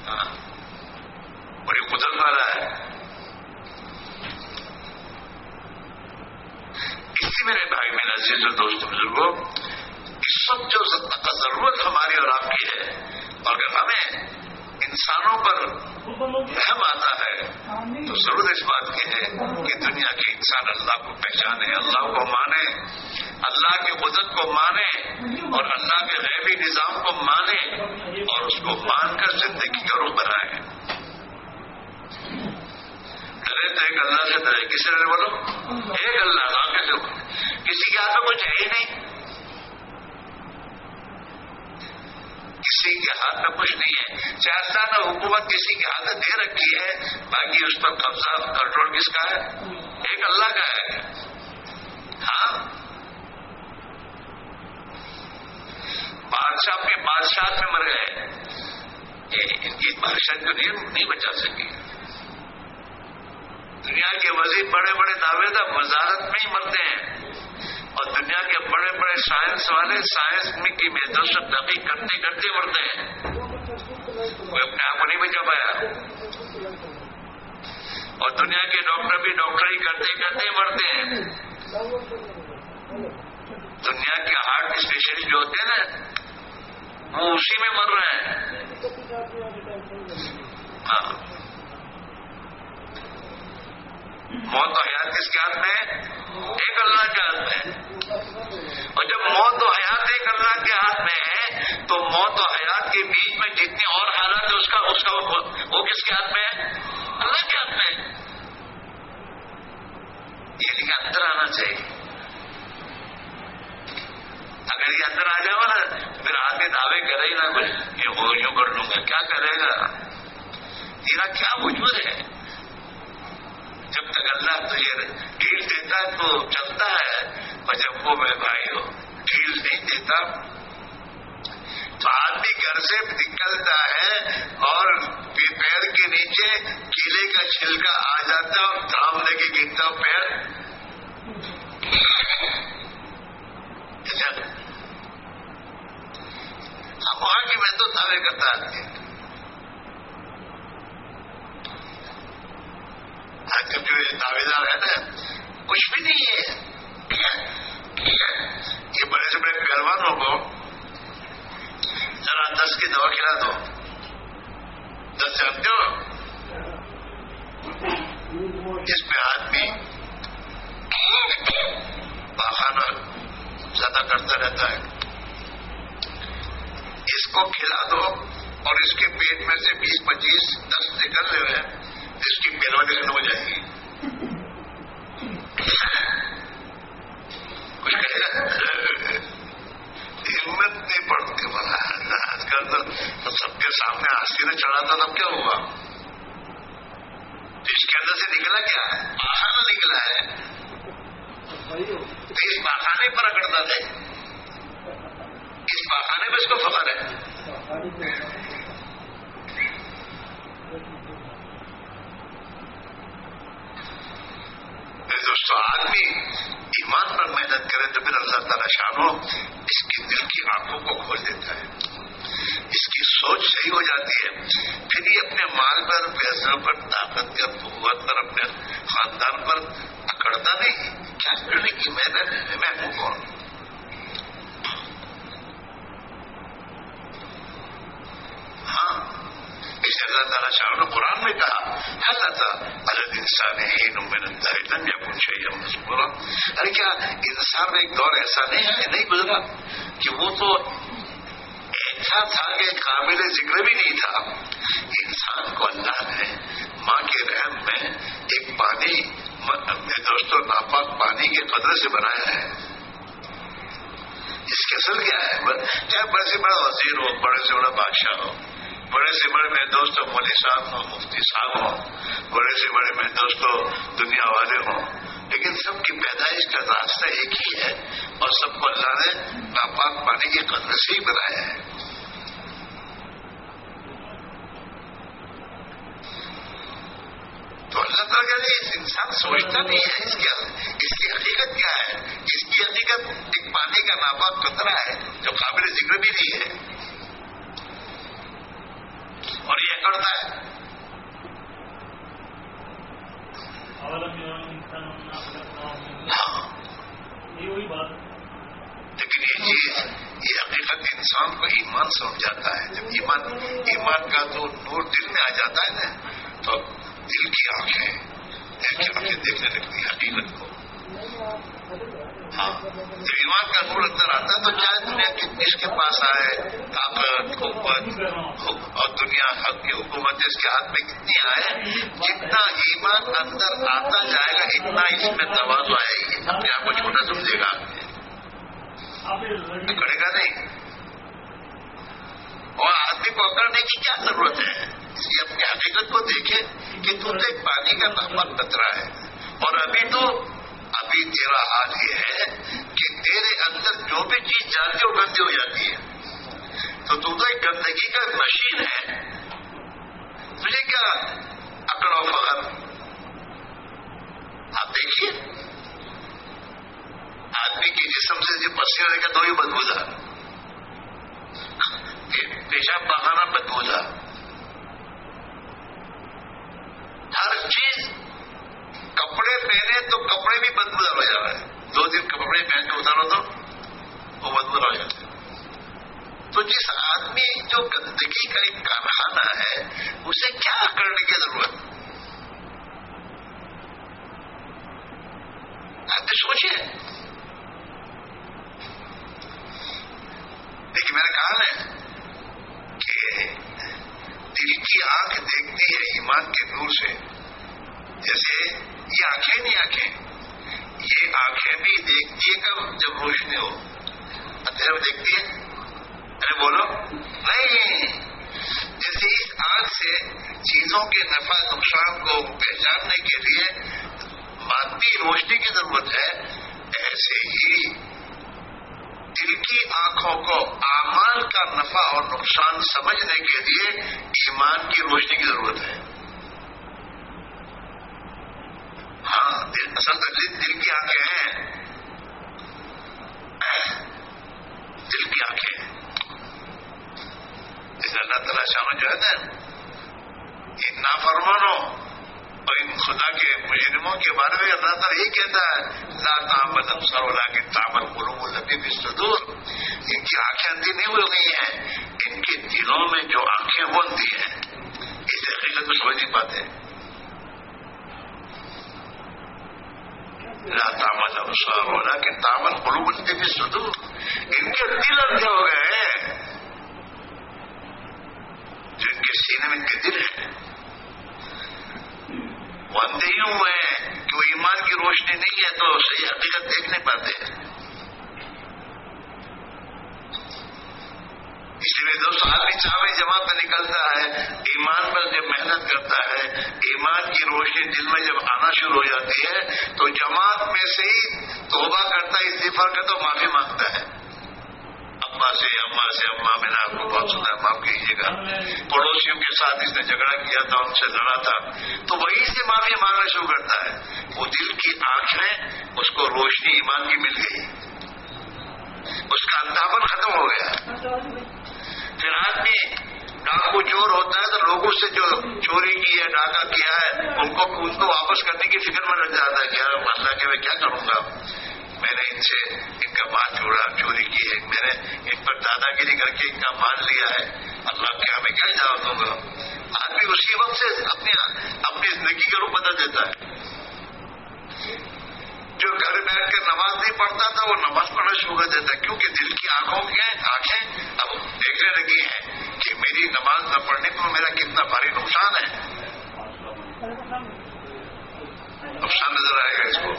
ہاں۔ بڑی قدرت والا ہے۔ اسی میرے بھائی میرا عزیز اور دوست بزرگوں، اس سب جو ضرورت ہماری اور آپ کی ہے اور اگر ہمیں انسانوں پر رحم آتا ہے، تو ضرورت اس بات کی ہے کہ دنیا کے انسان اللہ کو پہچانے، اللہ کو مانے، اللہ کی قدرت کو مانے اور اللہ کے غیبی نظام کو مانے اور اس کو مان کر زندگی کا روح بنائے ڈرے تو ایک اللہ سے ڈرے، کسی نے بولو، ایک اللہ نام کیسے کسی کے ہاتھ میں کچھ ہے ہی نہیں۔ کسی کے ہاتھ میں کچھ نہیں ہے۔ چاہے اللہ نے حکومت کسی کے ہاتھ میں دے رکھی ہے، باقی اس پر قبضہ، کنٹرول کس کا ہے؟ ایک اللہ کا ہے۔ ہاں؟ بادشاہ اپنی بادشاہ میں مر گئے۔ ان کی بادشاہ کو نہیں بچا سکی دنیا کے وزیر بڑے بڑے دعوے تھا وزارت میں ہی مرتے ہیں۔ اور دنیا کے بڑے بڑے سائنس والے سائنس میں کی محدود سے کرتے کرتے مرتے ہیں۔ کوئی اپنے آپ نہیں بچا پایا۔ اور دنیا کے ڈاکٹر بھی ڈاکٹر ہی کرتے کرتے مرتے ہیں۔ دنیا کے ہارٹ اسپیشلسٹ جو ہوتے ہیں نا، وہ اسی میں مر رہے ہیں ہاں موت و حیات کس کے ہاتھ میں ایک اللہ کے ہاتھ میں اور جب موت و حیات ایک اللہ کے ہاتھ میں ہے، تو موت و حیات کے بیچ میں جتنے اور حالات ہیں، اس کا اس کا وہ کس کے ہاتھ میں ہے؟ اللہ کے ہاتھ میں یہ لیکن اندر آنا چاہیے۔ اگر یہ اندر آ جاؤ نا، پھر آدمی دعوے کرے ہی نا یہ یوں کر لوں گا، کیا کرے گا؟ تیرا کیا وجود ہے؟ جب تک اللہ تو یہ ڈھیل دیتا ہے تو چلتا ہے اور جب وہ میں بھائی ہو، ڈھیل نہیں دیتا۔ تو آدمی گھر سے نکلتا ہے اور پیر کے نیچے کیلے کا چھلکا آ جاتا ہے اور تھام لے کے گرتا پیر وہاں کی اچھا۔ میں تو دعوے کرتا آدمی آج جو دعوے دار ہے نا، کچھ بھی نہیں ہے۔ یہ بڑے سے بڑے پہلوانوں کو ذرا دس کی دوا کھلا دو۔ دس جانتے ہو؟ اس میں آدمی پاخانہ زیادہ کرتا رہتا ہے۔ اس کو کھلا دو اور اس کے پیٹ میں سے بیس پچیس دس نکل رہے ہیں۔ اس کی پیروانی ہو جائے گی کچھ ہمت نہیں پڑتی بنا آج کل تو سب کے سامنے آسی نے چڑھا تھا تب کیا ہوا اس کے اندر سے نکلا کیا پاخانہ نکلا ہے اس پاخانے پر اکڑتا تھا اس پاخانے میں اس کو فخر ہے دوستوں آدمی ایمان پر محنت کرے تو پھر اللہ تعالیٰ شان ہو، اس کے دل کی آنکھوں کو کھول دیتا ہے۔ اس کی سوچ صحیح ہو جاتی ہے، پھر یہ اپنے مال پر، پیسوں پر، طاقت پر، قوت پر، اپنے خاندان پر اکڑتا نہیں۔ کیا کرنے کی محنت میں ہوں کون؟ ہاں اسے اللہ تعالیٰ شاہ نے قرآن میں کہا اللہ تھا انسان ہی نمبر یا کچھ ارے کیا انسان ایک دور ایسا نہیں ہے؟ نہیں گزرا کہ وہ تو ایسا تھا کہ قابل ذکر بھی نہیں تھا۔ انسان کو اللہ نے ماں کے رحم میں ایک پانی، اپنے دوستوں ناپاک پانی کے قدر سے بنایا ہے۔ اس کے اصل کیا ہے؟ چاہے بڑے سے بڑا وزیر ہو، بڑے سے بڑا بادشاہ ہو بڑے سے بڑے میرے دوست مولوی صاحب ہوں، مفتی صاحب ہوں، بڑے سے بڑے میرے دوست دنیا والے ہوں۔ لیکن سب کی پیدائش کا راستہ ایک ہی ہے اور سب کو اللہ نے ناپاک پانی کی قدر سے ہی بنایا ہے۔ تو اللہ تعالیٰ کہ انسان سوچتا نہیں ہے اس کی اس کی حقیقت کیا ہے؟ اس کی حقیقت ایک پانی کا ناپاک قطرہ ہے جو قابل ذکر بھی نہیں ہے۔ اور یہ ہے لیکن یہ چیز یہ حقیقت انسان کو ایمان سمجھاتا ہے۔ جب ایمان ایمان کا تو نور دل میں آ جاتا ہے نا، تو دل کی آنکھیں آنکھیں دیکھنے لگتی حقیقت کو۔ ہاں۔ جب ایمان کا نور اندر آتا ہے۔ تو چاہے دنیا کتنی اس کے پاس آئے، طاقت، قوت اور دنیا حق کی حکومت اس کے ہاتھ میں کتنی آئے، جتنا ایمان اندر آتا جائے گا، اتنا اس میں توازو آئے گی۔ اپنے آپ کو چھوٹا سمجھے گا۔ کرے گا نہیں۔ اور آدمی کو اکڑنے کی کیا ضرورت ہے؟ اس لیے اپنی حقیقت کو دیکھے کہ تو ایک پانی کا نمک کترا ہے۔ اور ابھی تو ابھی تیرا حال یہ ہے کہ تیرے اندر جو بھی چیز جاتی ہے وہ گندی ہو جاتی ہے، تو تو ایک گندگی کا مشین ہے۔ تجھے کیا اکڑ و فخر؟ آپ دیکھیے۔ آدمی کے جسم سے جو پسینہ رہے گا تو ہی بدبودار پیشاب پاخانہ بدبودار ہر چیز کپڑے پہنے تو کپڑے بھی بدبودار ہو جا رہا ہے دو دن کپڑے پہن کے اتارو تو وہ بدبودار ہو جاتے تو جس آدمی جو گندگی کا ایک کارخانہ ہے، اسے کیا کرنے کی ضرورت؟ آپ سوچیے لیکن میں نے کہا نا کہ دل کی آنکھ دیکھتی ہے ایمان کے نور سے۔ جیسے یہ آنکھیں نہیں آنکھیں، یہ آنکھیں بھی دیکھتی ہے کب جب روشنی ہو۔ اندھیرے میں دیکھتی ہے ارے بولو۔ نہیں۔ جیسے اس آنکھ سے چیزوں کے نفع، نقصان کو پہچاننے کے لیے مادی روشنی کی ضرورت ہے، ایسے ہی دل کی آنکھوں کو اعمال کا نفع اور نقصان سمجھنے کے لیے ایمان کی روشنی کی ضرورت ہے۔ ہاں اصل تو دل کی آنکھیں ہیں۔ دل کی آنکھیں۔ اس اللہ تعالیٰ شامل جو ہے نا ان نافرمانوں اور ان خدا کے مجرموں کے بارے میں اللہ تعالیٰ یہ کہتا ہے، لا تعمل ابصار ولا کہ تعمل قلوب التي في ان کی آنکھیں اندھی نہیں ہوئی گئی ہیں، ان کے دلوں میں جو آنکھیں بنتی ہیں۔ اس حقیقت کو سمجھ نہیں پاتے لا تعمل ابسار ہونا کہ تعمل قلوب التي بھی سدو ان کے دل اندھے ہو گئے ہیں۔ جو ان کے سینے میں ان کے دل ہیں۔ وہ اندھے ہی ہوئے ہیں کہ وہ ایمان کی روشنی نہیں ہے تو صحیح حقیقت دیکھ نہیں پاتے۔ اس لیے دوست آدمی چاوی جماعت میں نکلتا ہے، ایمان پر جب محنت کرتا ہے، ایمان کی روشنی دل میں جب آنا شروع ہو جاتی ہے، تو جماعت میں سے ہی توبہ کرتا ہے استعفا کرتا تو معافی مانگتا ہے۔ ابا سے، اما سے، اما میں نے آپ کو بہت سنا معاف کیجیے گا۔ پڑوسیوں کے ساتھ اس نے جھگڑا کیا تھا، ان سے لڑا تھا۔ تو وہی سے معافی مانگنا شروع کرتا ہے۔ وہ دل کی آنکھ میں اس کو روشنی ایمان کی مل گئی۔ اس کا انداپن ختم ہو گیا۔ پھر آدمی ڈاکو چور ہوتا ہے تو لوگوں سے جو چوری کی ہے، ڈاکہ کیا ہے، ان کو ان کو واپس کرنے کی فکر میں لگ جاتا ہے کہ اللہ کے میں کیا کروں گا؟ میں نے ان سے ان کا مال چوڑا چوری کی ہے۔ میں نے ان پر دادا گیری کر کے ان کا مال لیا ہے۔ اللہ کے ہمیں کیا جواب دوں گا؟ آدمی اسی وقت سے اپنی اپنی زندگی کا روپ بدل دیتا ہے۔ جو گھر بیٹھ کے نماز نہیں پڑھتا تھا، وہ نماز پڑھنا شروع کر دیتا کیونکہ دل کی آنکھوں کی آنکھیں اب دیکھنے لگی ہیں کہ میری نماز نہ پڑھنے پر میرا کتنا بھاری نقصان ہے۔ نقصان نظر آئے گا اس کو۔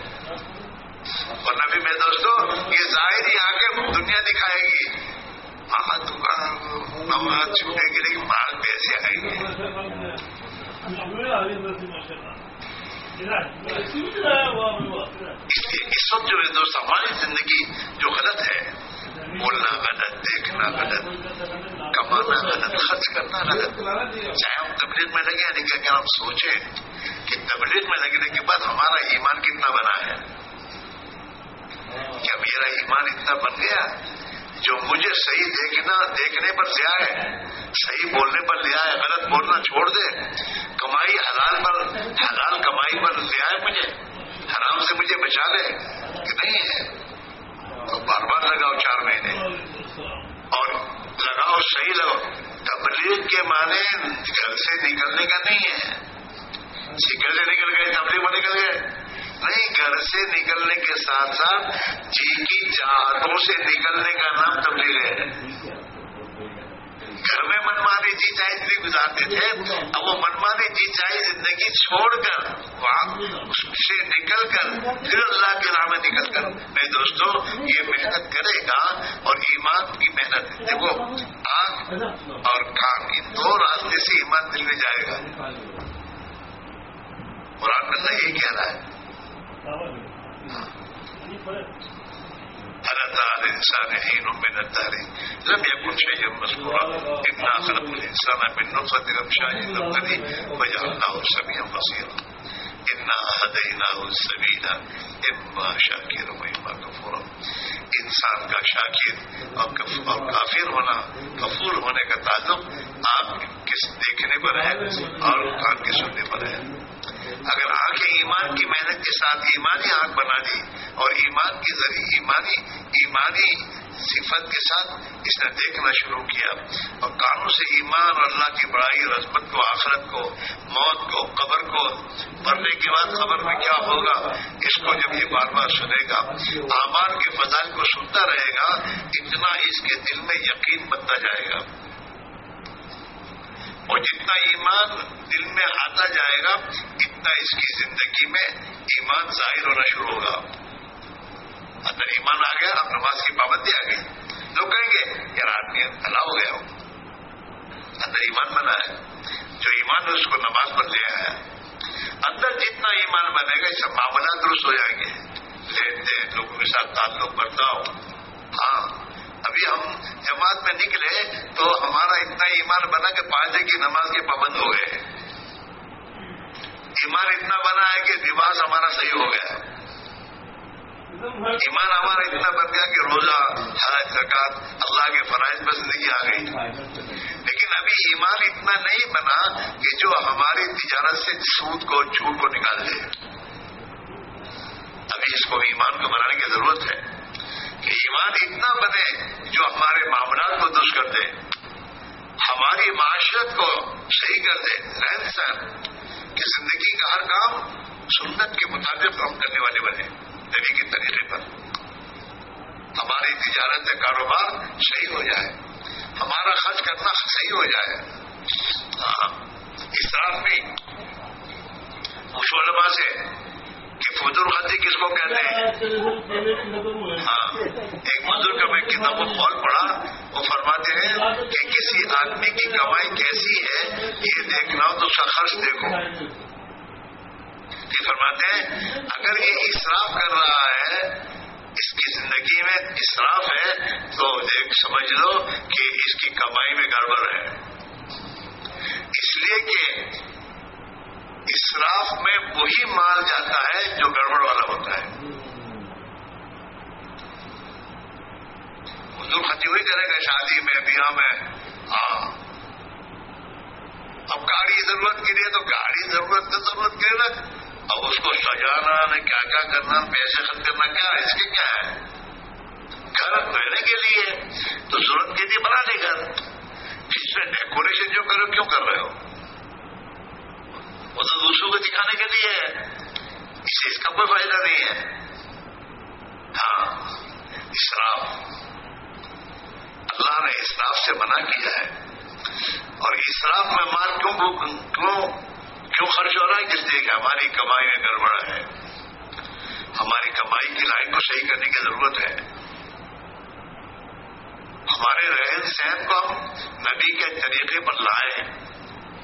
اور نبی میں دوستوں یہ ظاہری آنکھیں دنیا دکھائے گی۔ ہاں دکان نماز چھوٹے گی لیکن مال پیسے آئیں گے؟ اس وقت جو ہے دوست ہماری زندگی جو غلط ہے، بولنا غلط، دیکھنا غلط، کمانا غلط، خرچ کرنا غلط۔ چاہے ہم تبلیغ میں لگے یعنی لیکن اگر ہم سوچیں کہ تبلیغ میں لگنے کے بعد ہمارا ایمان کتنا بنا ہے۔ کیا میرا ایمان اتنا بن گیا؟ جو مجھے صحیح دیکھنا دیکھنے پر لیا ہے، صحیح بولنے پر لیا ہے، غلط بولنا چھوڑ دے۔ کمائی حلال پر حلال کمائی پر لیا ہے مجھے۔ حرام سے مجھے بچا لے۔ کہ نہیں ہے۔ بار بار لگاؤ چار مہینے۔ اور لگاؤ صحیح لگاؤ۔ تبلیغ کے معنی گھر سے نکلنے کا نہیں ہے۔ سکل سے نکل گئے تبلیغ میں نکل گئے۔ نہیں گھر سے نکلنے کے ساتھ ساتھ جی کی چاہتوں سے نکلنے کا نام تبلیغ ہے۔ گھر میں منمانی جی چاہے زندگی گزارتے تھے، اب وہ منمانی جی چاہے زندگی چھوڑ کر وہاں اس سے نکل کر پھر اللہ کے راہ میں نکل کر۔ میں دوستوں یہ محنت کرے گا اور ایمان کی محنت دیکھو، آنکھ اور کان ان دو راستے سے ایمان دل میں جائے گا۔ قرآن اللہ یہی کہہ رہا ہے۔ اللہ على الإنسان حين من الدهر لم يكن شيئا مذكورا إنا خلق الإنسان من نطفة أمشاج نبتلي وجعلناه سميعا بصيرا إنا هديناه السبيل إما شاكرا وإما كفورا انسان کا شاکر اور کافر ہونا کفور ہونے کا تعلق آپ کس دیکھنے پر ہے اور کان کے سننے پر ہے اگر آنکھیں ایمان کی محنت کے ساتھ ایمانی آنکھ بنا دی اور ایمان کے ذریعے ایمانی ایمانی صفت کے ساتھ اس نے دیکھنا شروع کیا اور کانوں سے ایمان اور اللہ کی بڑائی اور عظمت کو، آخرت کو، موت کو، قبر کو مرنے کے بعد خبر میں کیا ہوگا؟ اس کو جب یہ بار بار سنے گا آمان کے فضائل کو سنتا رہے گا، اتنا اس کے دل میں یقین بنتا جائے گا۔ جتنا ایمان دل میں آتا جائے گا، اتنا اس کی زندگی میں ایمان ظاہر ہونا شروع ہوگا۔ اندر ایمان آ گیا، اب نماز کی پابندی آ گئی۔ لوگ کہیں گے، یار آدمی اللہ ہو گیا ہو۔ اندر ایمان بنا ہے۔ جو ایمان ہے، اس کو نماز پر لے آیا اندر جتنا ایمان بنے گا، اس سے معاملات درست ہو جائیں گے۔ لین دین لوگوں کے ساتھ تعلق برتاؤ۔ ہاں ابھی ہم جماعت میں نکلے تو ہمارا اتنا ایمان بنا کہ پانچ کی نماز کے پابند ہو گئے۔ ایمان اتنا بنا ہے کہ لباس ہمارا صحیح ہو گیا۔ ایمان ہمارا اتنا بن گیا کہ روزہ، حج زکات اللہ کے فرائض پر زندگی آ گئی۔ لیکن ابھی ایمان اتنا نہیں بنا کہ جو ہماری تجارت سے سود کو، جھوٹ کو نکال دے۔ ابھی اس کو ایمان کو بنانے کی ضرورت ہے۔ کہ ایمان اتنا بنے جو ہمارے معاملات کو درست کر دے ہماری معاشرت کو صحیح کر دے رہن سہن کہ زندگی کا ہر کام سنت کے مطابق کام کرنے والے بنے دلی کے طریقے پر۔ ہماری تجارت کاروبار صحیح ہو جائے، ہمارا خرچ کرنا صحیح ہو جائے۔ ہاں اسراف بھی کچھ علماء سے کہ فضول خطی کس کو کہتے ہیں؟ ہاں ایک بزرگ میں کتاب فال پڑا وہ فرماتے ہیں کہ کسی آدمی کی کمائی کیسی ہے، یہ دیکھنا ہو تو اس کا خرچ دیکھو۔ یہ فرماتے ہیں، اگر یہ اصراف کر رہا ہے، اس کی زندگی میں اصراف ہے، تو ایک سمجھ لو کہ اس کی کمائی میں گڑبڑ ہے۔ اس لیے کہ اسراف میں وہی مال جاتا ہے جو گڑبڑ والا ہوتا ہے۔ حضور خطی ہوئی کرے گا شادی میں، بیاہ میں۔ ہاں۔ اب گاڑی ضرورت کے لیے تو گاڑی ضرورت تو ضرورت کے نا اب اس کو سجانا کیا کیا کرنا، پیسے خرچ کرنا کیا، اس کے کیا ہے؟ گھر رہنے کے لیے۔ تو ضرورت کے لیے بنا لے گھر۔ اس میں ڈیکوریشن جو کرو، کیوں کر رہے ہو؟ وہ تو دوسروں کو دکھانے کے لیے ہے۔ اس اس کا کوئی فائدہ نہیں ہے۔ ہاں اسراف۔ اللہ نے اسراف سے منع کیا ہے۔ اور اسراف میں مال کیوں کیوں کیوں خرچ ہو رہا ہے؟ کس لیے کہ ہماری کمائی میں گڑبڑا ہے۔ ہماری کمائی کی لائن کو صحیح کرنے کی ضرورت ہے۔ ہمارے رہن سہن کو ہم نبی کے طریقے پر لائے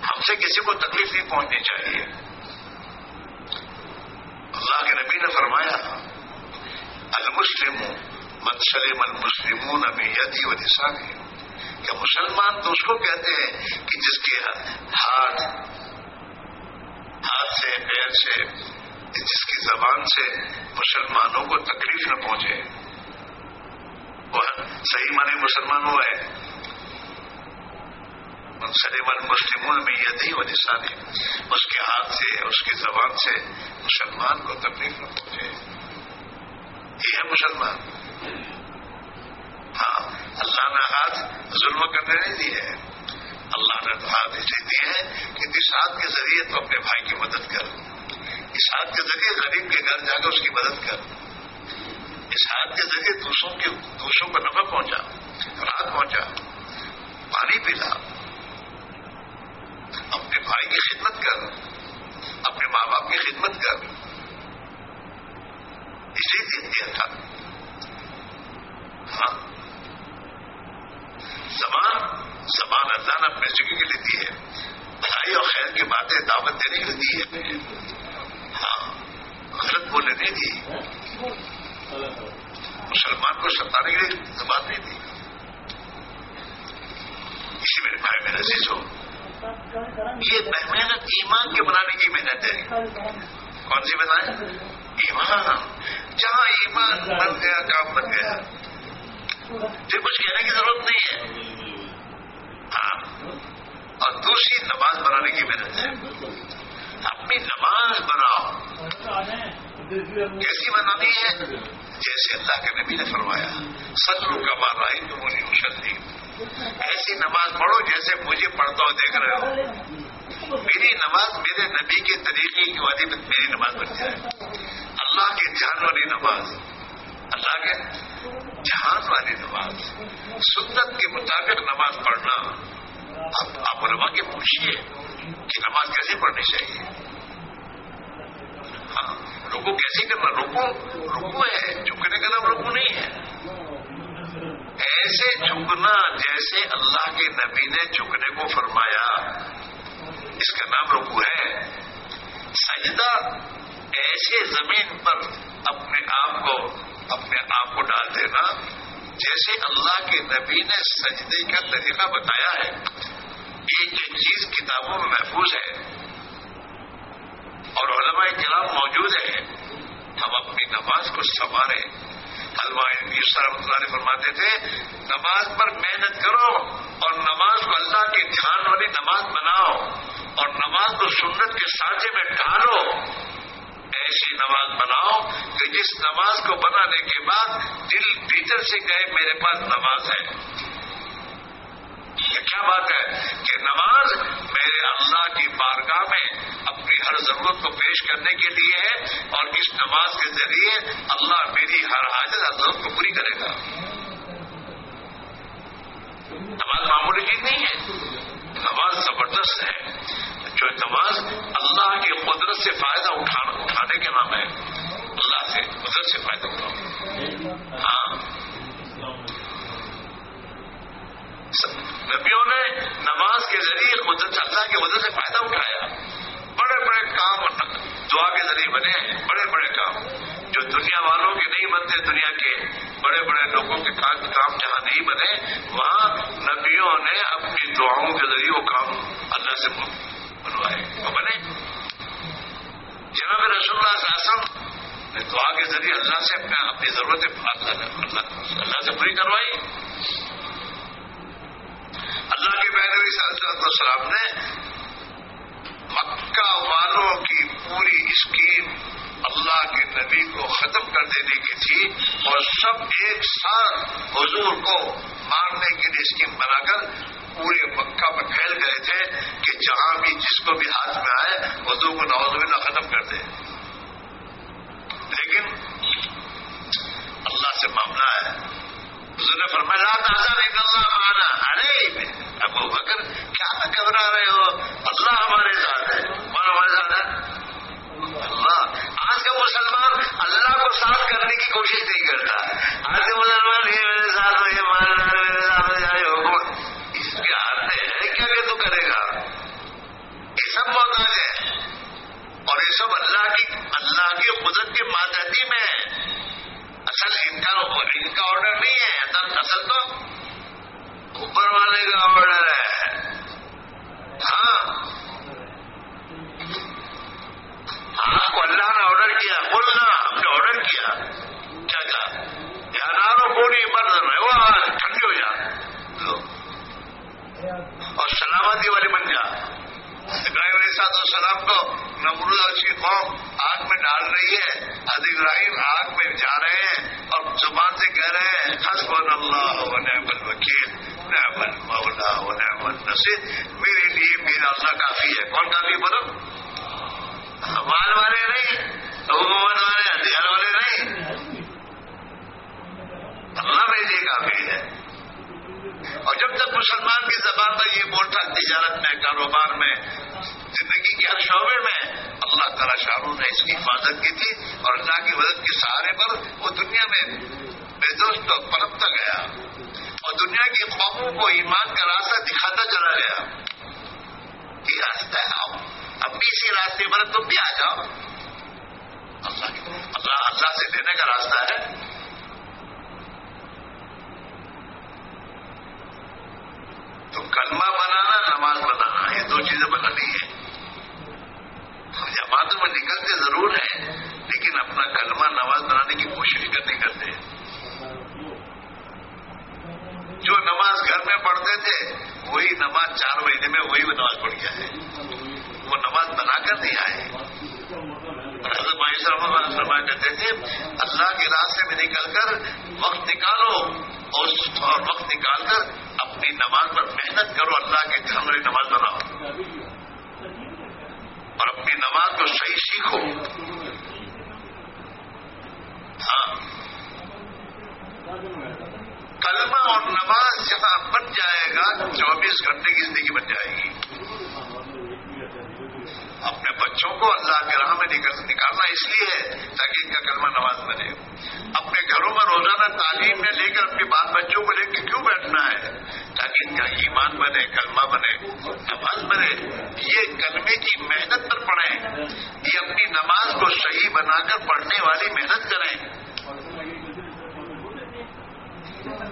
ہم سے کسی کو تکلیف نہیں پہنچنی چاہیے۔ اللہ کے نبی نے فرمایا المسلم منسلم المسلمون نبی یدی و نسانی کہ مسلمان تو اس کو کہتے ہیں کہ جس کے ہاتھ ہاتھ سے، پیر سے، جس کی زبان سے مسلمانوں کو تکلیف نہ پہنچے۔ وہ صحیح معنی مسلمان ہوا ہے۔ سلیمن مسلمون میں یہ نہیں وجہ سادی اس کے ہاتھ سے، اس کی زبان سے مسلمان کو تکلیف نہ پہنچے۔ یہ ہے مسلمان۔ ہاں اللہ نے ہاتھ ظلم کرنے نہیں دیے اللہ نے ہاتھ اسے دیے ہیں کہ اس ہاتھ کے ذریعے تو اپنے بھائی کی مدد کر۔ اس ہاتھ کے ذریعے غریب کے گھر جا کر اس کی مدد کر۔ اس ہاتھ کے ذریعے دوسروں کے، دوسروں کو نفع پہنچا رات پہنچا، پانی پلا۔ اپنے بھائی کی خدمت کر، اپنے ماں باپ کی خدمت کر۔ اسی دن دیا تھا۔ ہاں۔ زبان زبان اللہ اپنے جگہ کے لیے دی ہے۔ بھائی اور خیر کی باتیں دعوت دینے کے لیے دی ہے۔ ہاں۔ غلط بولنے نہیں دی۔ مسلمان کو ستانے کے لیے نماز نہیں دی۔ اسی میرے بھائی میرا عزیز ہو یہ محنت ایمان کے بنانے کی محنت ہے۔ کون سی بتائیں؟ ایمان۔ جہاں ایمان بن گیا کام بن گیا۔ پھر کچھ کہنے کی ضرورت نہیں ہے۔ ہاں۔ اور دوسری نماز بنانے کی محنت ہے۔ اپنی نماز بناؤ۔ کیسی بنانی ہے؟ جیسے اللہ کے نبی نے فرمایا سچو کا مارا ہی تم انہیں ایسی نماز پڑھو جیسے مجھے پڑھتا ہو، دیکھ رہے ہو۔ میری نماز میرے نبی کے طریقے کی وجہ میں میری نماز بن جائے۔ اللہ کے جان والی نماز، اللہ کے جہان والی نماز۔ سنت کے مطابق نماز پڑھنا۔ اب آپ علماء کے پوچھیے کہ نماز کیسے پڑھنی چاہیے؟ ہاں رکو کیسے کرنا؟ رکو رکو ہے، جھکنے کا نام رکو نہیں ہے۔ ایسے جھکنا جیسے اللہ کے نبی نے جھکنے کو فرمایا، اس کا نام رکو ہے۔ سجدہ ایسے زمین پر اپنے آپ کو، اپنے آپ کو ڈال دینا، جیسے اللہ کے نبی نے سجدے کا طریقہ بتایا ہے۔ ایک ایک چیز کتابوں میں محفوظ ہے۔ اور علماء کرام موجود ہے ہم اپنی نماز کو سنوارے رحمۃ اللہ فرماتے تھے، نماز پر محنت کرو اور نماز کو اللہ کے دھیان والی نماز بناؤ اور نماز کو سنت کے سانچے میں ڈالو ایسی نماز بناؤ کہ جس نماز کو بنانے کے بعد دل بھیتر سے گئے میرے پاس نماز ہے۔ یہ کیا بات ہے کہ نماز میرے اللہ کی بارگاہ میں اپنی ہر ضرورت کو پیش کرنے کے لیے ہے اور اس نماز کے ذریعے اللہ میری ہر حاجت ہر ضرورت کو پوری کرے گا۔ نماز معمولی چیز نہیں ہے، نماز زبردست ہے۔ جو نماز اللہ کی قدرت سے فائدہ اٹھانے کے نام ہے، اللہ سے قدرت سے فائدہ اٹھاؤ۔ ہاں۔ نبیوں نے نماز کے ذریعے قدرت اللہ کی قدرت سے فائدہ اٹھایا۔ بڑے بڑے کام دعا کے ذریعے بنے بڑے بڑے کام۔ جو دنیا والوں کے نہیں بنتے، دنیا کے بڑے بڑے لوگوں کے کام جہاں نہیں بنے، وہاں نبیوں نے اپنی دعاؤں کے ذریعے وہ کام اللہ سے بنوائے۔ وہ بنے۔ جناب رسول اللہ آسم نے دعا کے ذریعے اللہ سے اپنے اپنی ضرورتیں اللہ سے پوری کروائی۔ اللہ کے بہنوی صاحب السلام نے مکہ والوں کی پوری اسکیم اللہ کے نبی کو ختم کر دینے کی تھی اور سب ایک ساتھ حضور کو مارنے کے لیے اسکیم بنا کر پورے مکہ میں پھیل گئے تھے کہ جہاں بھی جس کو بھی ہاتھ میں آئے وضو کو نواز میں ختم کر دے۔ لیکن اللہ سے معاملہ ہے۔ حضور نے فرمایا تازہ نہیں اللہ مانا ارے ابو بکر، کیا گھبرا رہے ہو؟ اللہ ہمارے ساتھ ہے۔ کون ہمارے ساتھ ہے۔ اللہ، آج کا مسلمان اللہ کو ساتھ کرنے کی کوشش نہیں کرتا۔ آج کے مسلمان یہ میرے ساتھ یہ ماننا میرے ساتھ جائے حکومت کیا کہ تو کرے گا؟ یہ سب محتاج ہے اور یہ سب اللہ کی اللہ کی قدرت کے ماتحتی میں ہے اصل ان کا ان کا آرڈر نہیں ہے اصل اصل تو اوپر والے کا آرڈر ہے۔ ہاں۔ آپ کو اللہ نے آرڈر کیا۔ بولنا آپ نے آرڈر کیا۔ کیا کہا؟ یار پوری مرد رہے وہ ٹھنڈی ہو جا۔ اور سلامتی والے بن جا۔ ابراہیم علیہ صاحب السلام کو نمرود اور کی قوم آگ میں ڈال رہی ہے۔ حد ابراہیم آگ میں جا رہے ہیں اور زبان سے کہہ رہے ہیں حسب اللہ و نعم الوکیل، نعم المولا و نعم النصیر۔ میرے لیے میرا اللہ کافی ہے۔ کون کافی بولو؟ مال والے نہیں، حکومت والے، ہتھیار والے نہیں۔ اللہ میرے لیے کافی ہے۔ اور جب تک مسلمان کی زبان پر یہ بولتا تجارت میں کاروبار میں، زندگی کے ہر شعبے میں، اللہ تعالیٰ شاہ نے اس کی حفاظت کی تھی اور اللہ کی مدد کے سہارے پر وہ دنیا میں بے دوست پنپتا گیا۔ اور دنیا کی قوموں کو ایمان کا راستہ دکھاتا چلا گیا۔ یہ راستہ ہے، آؤ اب بھی اسی راستے پر تم بھی آ جاؤ۔ اللہ اللہ اللہ سے دینے کا راستہ ہے۔ کلمہ بنانا نماز بنانا، یہ دو چیزیں بنانی ہیں۔ جماعتوں میں نکلتے ضرور ہیں، لیکن اپنا کلمہ نماز بنانے کی کوشش کرنے کرتے ہیں۔ جو نماز گھر میں پڑھتے تھے، وہی نماز چار مہینے میں وہی نماز پڑھ گیا ہے وہ نماز بنا کر نہیں آئے۔ حضرت مایوس کرتے تھے، اللہ کے راستے میں نکل کر وقت نکالو اور وقت نکال کر اپنی نماز پر محنت کرو، اللہ کے گھر میں نماز بناؤ اور اپنی نماز کو صحیح سیکھو۔ ہاں۔ کلمہ اور نماز جہاں بن جائے گا چوبیس گھنٹے کی زندگی بن جائے گی۔ اپنے بچوں کو اللہ کے راہ میں نکالنا اس لیے ہے تاکہ ان کا کلمہ نماز بنے۔ اپنے گھروں میں روزانہ تعلیم میں لے کر اپنے بال بچوں کو لے کے کیوں بیٹھنا ہے؟ تاکہ ان کا ایمان بنے، کلمہ بنے، نماز بنے۔ یہ کلمے کی محنت پر پڑھیں۔ یہ اپنی نماز کو صحیح بنا کر پڑھنے والی محنت کریں۔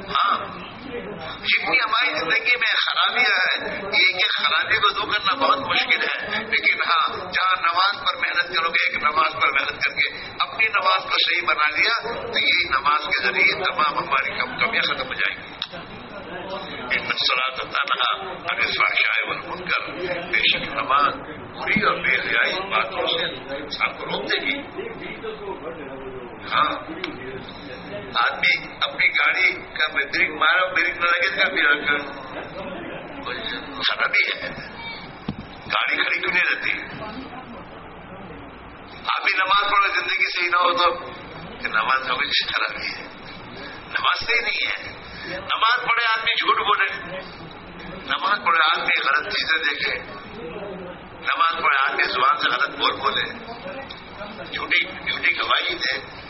ہاں۔ جتنی ہماری زندگی میں خرابیاں ہیں یہ کہ خرابی کو دور کرنا بہت مشکل ہے۔ لیکن ہاں جہاں نماز پر محنت کرو گے، ایک نماز پر محنت کر کے اپنی نماز کو صحیح بنا لیا، تو یہی نماز کے ذریعے تمام ہماری کم کمیاں ختم ہو جائیں گی۔ تعالیٰ اگر شاہ بن کر بے شک نماز بری اور بے حیائی باتوں سے انسان کو روک دے گی ہاں۔ آدمی اپنی گاڑی کا بریک مارا، بریک نہ لگے گا بھی خرابی ہے۔ گاڑی کھڑی کیوں نہیں رہتی؟ آپ بھی نماز پڑھو، زندگی صحیح نہ ہو تو کہ نماز میں کچھ خرابی ہے۔ نماز صحیح نہیں ہے۔ نماز پڑھے آدمی جھوٹ بولے۔ نماز پڑھے آدمی غلط چیزیں دیکھے۔ نماز پڑھے آدمی زبان سے غلط بول بولے۔ جھوٹی جھوٹی گواہی دے۔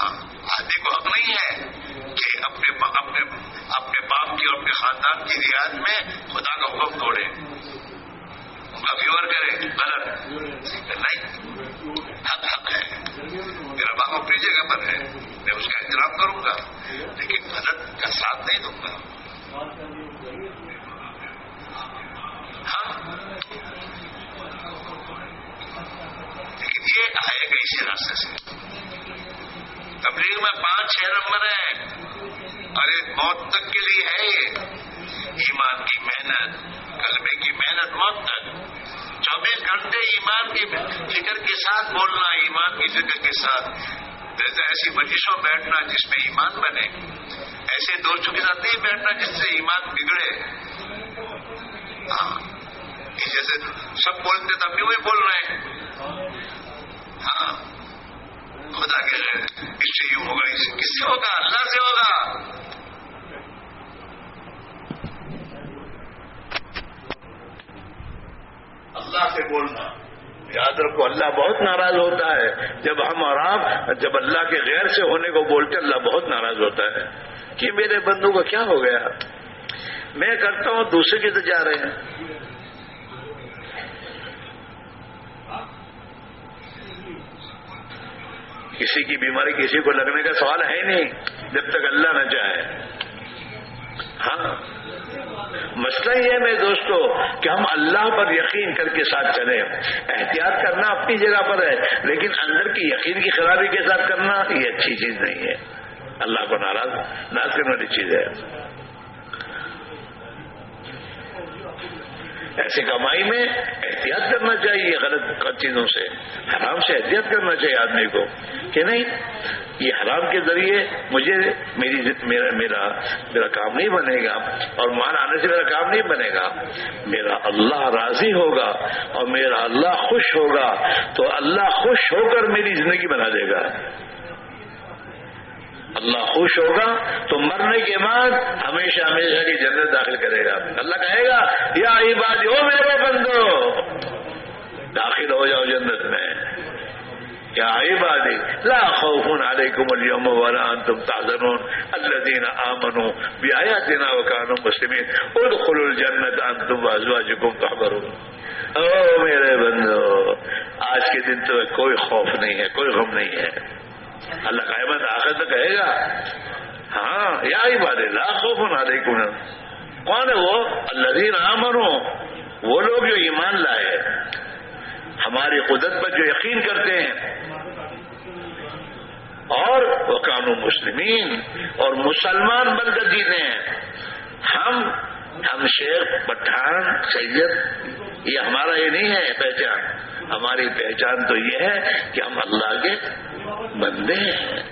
آدمی کو حق نہیں ہے کہ اپنے اپنے اپنے باپ کی اور اپنے خاندان کی رعایت میں خدا کا حکم توڑے۔ ان کا فیور کرے۔ غلط۔ نہیں۔ حق حق ہے۔ میرا باپ اپنی جگہ پر ہے۔ میں اس کا احترام کروں گا۔ لیکن غلط کا ساتھ نہیں دوں گا۔ ہاں۔ لیکن یہ آئے گا اسی راستے سے۔ تبلیغ میں پانچ چھ نمبر ہیں ارے، موت تک کے لیے ہے یہ۔ ایمان کی محنت کلبے کی محنت موت تک۔ چوبیس گھنٹے ایمان کی فکر کے ساتھ بولنا، ایمان کی فکر کے ساتھ۔ جیسے ایسی بجشوں بیٹھنا جس میں ایمان بنے۔ ایسے دوستوں کے ساتھ نہیں بیٹھنا جس سے ایمان بگڑے۔ ہاں جیسے سب بولتے تب بھی وہی بول رہے ہیں۔ ہاں۔ خدا کے اس سے یوں ہوگا، اس سے کس سے ہوگا؟ اللہ سے ہوگا۔ اللہ سے بولنا۔ یاد رکھو، اللہ بہت ناراض ہوتا ہے۔ جب ہم اور آپ جب اللہ کے غیر سے ہونے کو بولتے، اللہ بہت ناراض ہوتا ہے۔ کہ میرے بندوں کو کیا ہو گیا؟ میں کرتا ہوں، دوسرے کی تو جا رہے ہیں۔ کسی کی بیماری کسی کو لگنے کا سوال ہے نہیں، جب تک اللہ نہ چاہے۔ ہاں؟ مسئلہ یہ ہے میرے دوستو کہ ہم اللہ پر یقین کر کے ساتھ چلیں احتیاط کرنا اپنی جگہ پر ہے، لیکن اندر کی یقین کی خرابی کے ساتھ کرنا یہ اچھی چیز نہیں ہے۔ اللہ کو ناراض نہ کرنے والی چیز ہے۔ ایسی کمائی میں احتیاط کرنا چاہیے، غلط چیزوں سے، حرام سے احتیاط کرنا چاہیے آدمی کو۔ کہ نہیں، یہ حرام کے ذریعے مجھے میری میرا میرا میرا کام نہیں بنے گا اور مان آنے سے میرا کام نہیں بنے گا۔ میرا اللہ راضی ہوگا اور میرا اللہ خوش ہوگا، تو اللہ خوش ہو کر میری زندگی بنا دے گا۔ اللہ خوش ہوگا تو مرنے کے بعد ہمیشہ ہمیشہ کی جنت داخل کرے گا۔ اللہ کہے گا، یا بات ہو میرے بندو، داخل ہو جاؤ جنت میں۔ کیا عبادی، لا خوف علیکم اليوم ولا انتم تحزنون۔ الذين امنوا بآياتنا وكانوا مسلمين ادخلوا الجنة انتم وازواجكم تحضرون او میرے بندو، آج کے دن تو کوئی خوف نہیں ہے، کوئی غم نہیں ہے۔ اللہ قائمت آخر تو کہے گا؟ ہاں یا ہی بات ہے لاکھوں کو نہ کون ہے وہ؟ اللہ آمنو وہ لوگ جو ایمان لائے. ہماری قدرت پر جو یقین کرتے ہیں. اور وہ قانون مسلمین، اور مسلمان بن کر جیتے ہیں. ہم ہم شیخ، پٹھان، سید، یہ ہمارا یہ نہیں ہے پہچان۔ ہماری پہچان تو یہ ہے کہ ہم اللہ کے بندے ہیں۔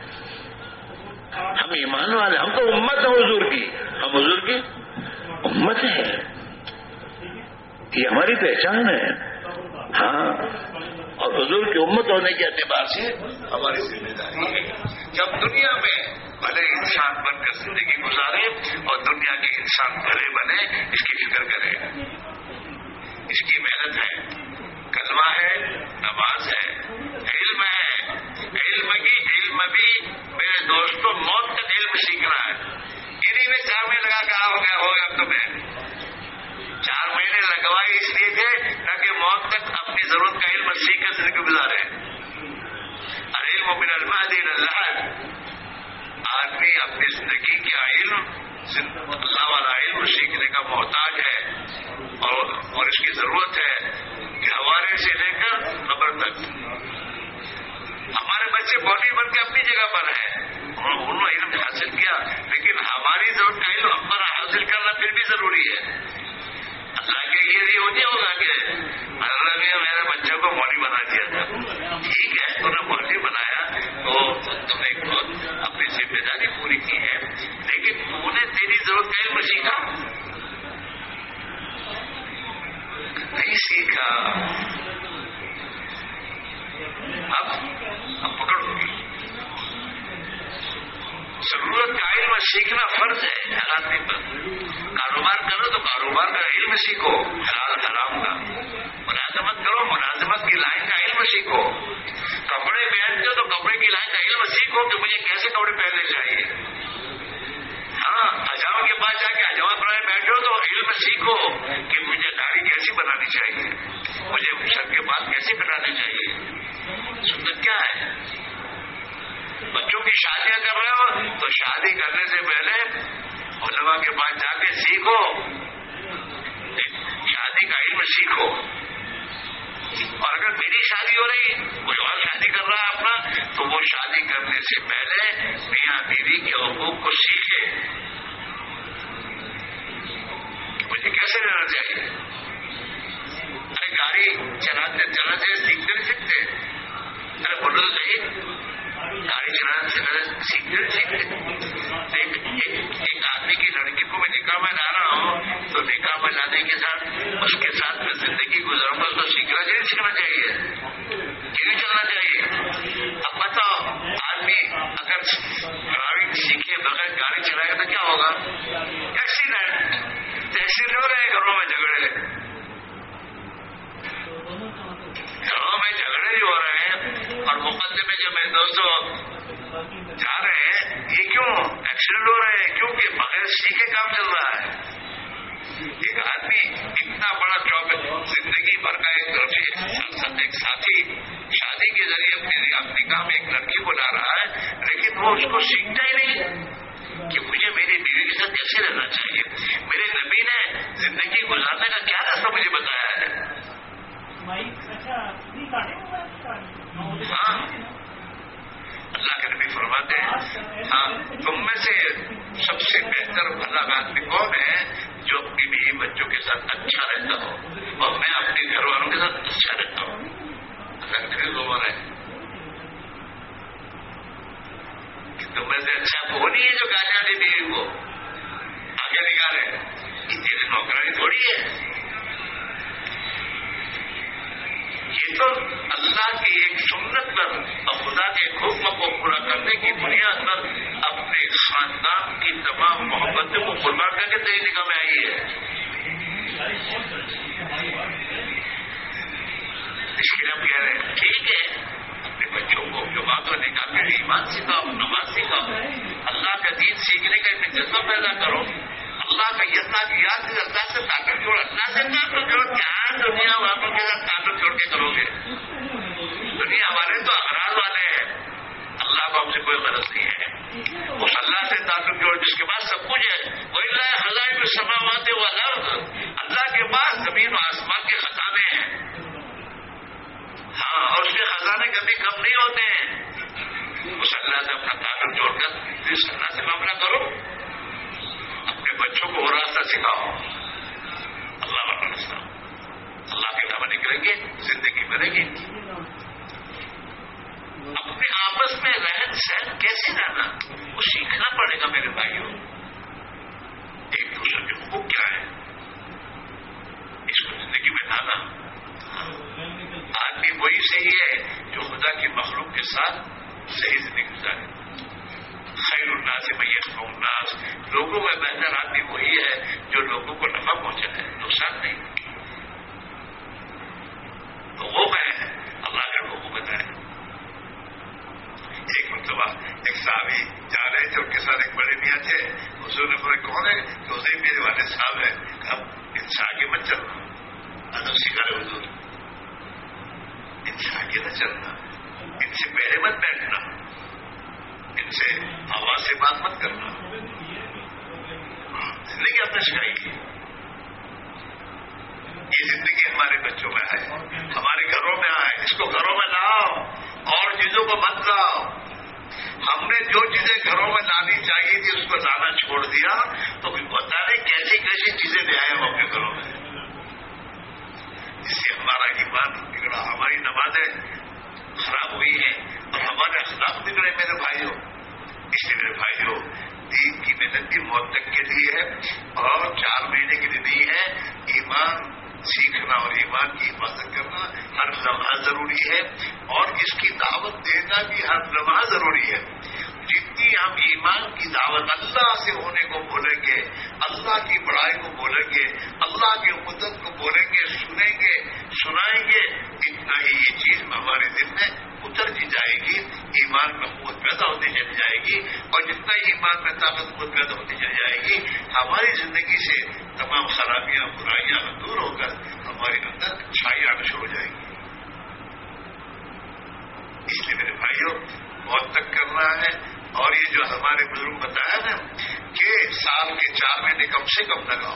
ہم ایمان والے، ہم تو امت ہیں حضور کی۔ ہم حضور کی امت ہے یہ ہماری پہچان ہے۔ ہاں۔ اور حضور کی امت ہونے کے اعتبار سے ہماری ذمہ داری ہے۔ کہ ہم دنیا میں بھلے انسان بن کر زندگی گزارے اور دنیا کے انسان بھلے بنے، اس کی فکر کرے۔ اس کی محنت ہے۔ کلمہ ہے، نماز ہے، علم ہے۔ علم کی علم بھی میرے دوستوں، موت کا علم سیکھنا ہے۔ انہیں میں چار مہینے لگا کہا، ہو گیا ہوگا تمہیں چار مہینے لگوائے اس لیے تھے تاکہ موت تک اپنی ضرورت کا علم سیکھ کر زندگی گزارے۔ علم من المہدی اللہ آدمی اپنی زندگی کا علم اللہ والا علم سیکھنے کا محتاج ہے اور اور اس کی ضرورت ہے کہ ہمارے سے لے کر خبر تک۔ ہمارے بچے باڈی بن کے اپنی جگہ پر ہیں۔ انہوں نے علم حاصل کیا، لیکن ہماری ضرورت کا علم ہمارا حاصل کرنا پھر بھی ضروری ہے۔ کے یہ نہیں ہوگا کہ اللہ نے میرے بچوں کو باڈی بنا دیا تھا ٹھیک ہے تو نے باڈی بنایا تو تم نے اپنی ذمہ داری پوری کی ہے لیکن نے تیری ضرورت سیکھا نہیں سیکھا اب اب پکڑ ہوگی ضرورت کا علم سیکھنا فرض ہے ہر آدمی پر کاروبار کا علم سیکھو، حلال حرام کا۔ ملازمت کرو ملازمت کی لائن کا علم سیکھو۔ کپڑے پہنتے ہو تو کپڑے کی لائن کا علم سیکھو کہ مجھے کیسے کپڑے پہننے چاہیے۔ ہاں ہجاما کے پاس جا کے ہجاما پڑھانے بیٹھو تو علم سیکھو کہ مجھے داڑھی کیسی بنانی چاہیے۔ مجھے سب کے پاس کیسے بنانی چاہیے۔ سنت کیا ہے؟ بچوں کی شادیاں کر رہے ہو تو شادی کرنے سے پہلے علماء کے پاس جا کے سیکھو۔ سیکھو۔ اور اگر میری شادی ہو رہی کوئی اور شادی کر رہا ہے اپنا، تو وہ شادی کرنے سے پہلے میاں بیوی کے حقوق کو سیکھے۔ مجھے کیسے رہنا چاہیے؟ ارے گاڑی چلاتے چلاتے سیکھتے نہیں سیکھتے۔ ارے بولو تو صحیح، گاڑی چلانا سیکھتے سیکھتے۔ ایک آدمی کی لڑکی کو میں نکاح میں لا رہا ہوں، تو نکاح میں لانے کے ساتھ، اس کے ساتھ میں زندگی گزاروں گا تو سیکھنا جی چاہیے سیکھنا چاہیے۔ کیوں چلنا چاہیے۔ اب بتاؤ، آدمی اگر ڈرائیونگ سیکھے بغیر گاڑی چلائے گا تو کیا ہوگا؟ ایکسیڈنٹ۔ ایکسیڈنٹ ہو رہے گھروں میں جھگڑے۔ گھروں میں جھگڑے بھی ہو رہے ہیں، اور مقدمے جو میرے دوستوں جا رہے ہیں یہ کیوں ایکسیڈنٹ ہو رہے ہیں؟ کیونکہ بغیر سیکھے کام چل رہا ہے؟ ایک آدمی اتنا بڑا جاب زندگی بھر کا ایک ایک ساتھی شادی کے ذریعے اپنی کام ایک لڑکی کو لا رہا ہے لیکن وہ اس کو سیکھتا ہی نہیں کہ مجھے میری بیوی کے ساتھ کیسے رہنا چاہیے؟ میرے نبی نے زندگی گزارنے کا کیا راستہ مجھے بتایا ہے؟ ہاں۔ اللہ کے نبی فرماتے ہیں ہاں تم میں سے سب سے بہتر بھلا آدمی کون ہے جو اپنی بیوی بچوں کے ساتھ اچھا رہتا ہو؟ اور میں مت لاؤ ہم نے جو چیزیں گھروں میں لانی چاہیے تھی، اس کو لانا چھوڑ دیا۔ تو بتا رہے کیسی کیسی چیزیں لے آئے ہم اپنے گھروں میں؟ اس سے ہمارا ایمان بگڑا۔ ہماری نمازیں خراب ہوئی ہیں اور ہمارے اخلاق بگڑے۔ میرے بھائیوں، اس لیے میرے بھائیوں، دین کی محنت بھی موت تک کے لیے ہے اور چار مہینے کے لیے نہیں ہے۔ ایمان سیکھنا اور ایمان کی حفاظت کرنا ہر لمحہ ضروری ہے اور اس کی دعوت دینا بھی ہر لمحہ ضروری ہے۔ جتنی ہم ایمان کی دعوت اللہ سے ہونے کو بولیں گے، اللہ کی بڑائی کو بولیں گے، اللہ کی مدت کو بولیں گے، سنیں گے، سنائیں گے۔ اتنا ہی یہ چیز ہمارے دل میں اترتی جائے گی، ایمان میں قوت پیدا ہوتی چلی جائے گی اور جتنا ہی ایمان میں طاقت، قوت پیدا ہوتی چلی جائے گی، ہماری زندگی سے تمام خرابیاں، برائیاں دور ہو کر ہمارے اندر چھائی آنا شروع ہو جائے گی۔ اس لیے میرے بھائیوں، موت تک کرنا ہے۔ اور یہ جو ہمارے بزرگ بتایا نا کہ سال کے چار مہینے کم سے کم لگاؤ،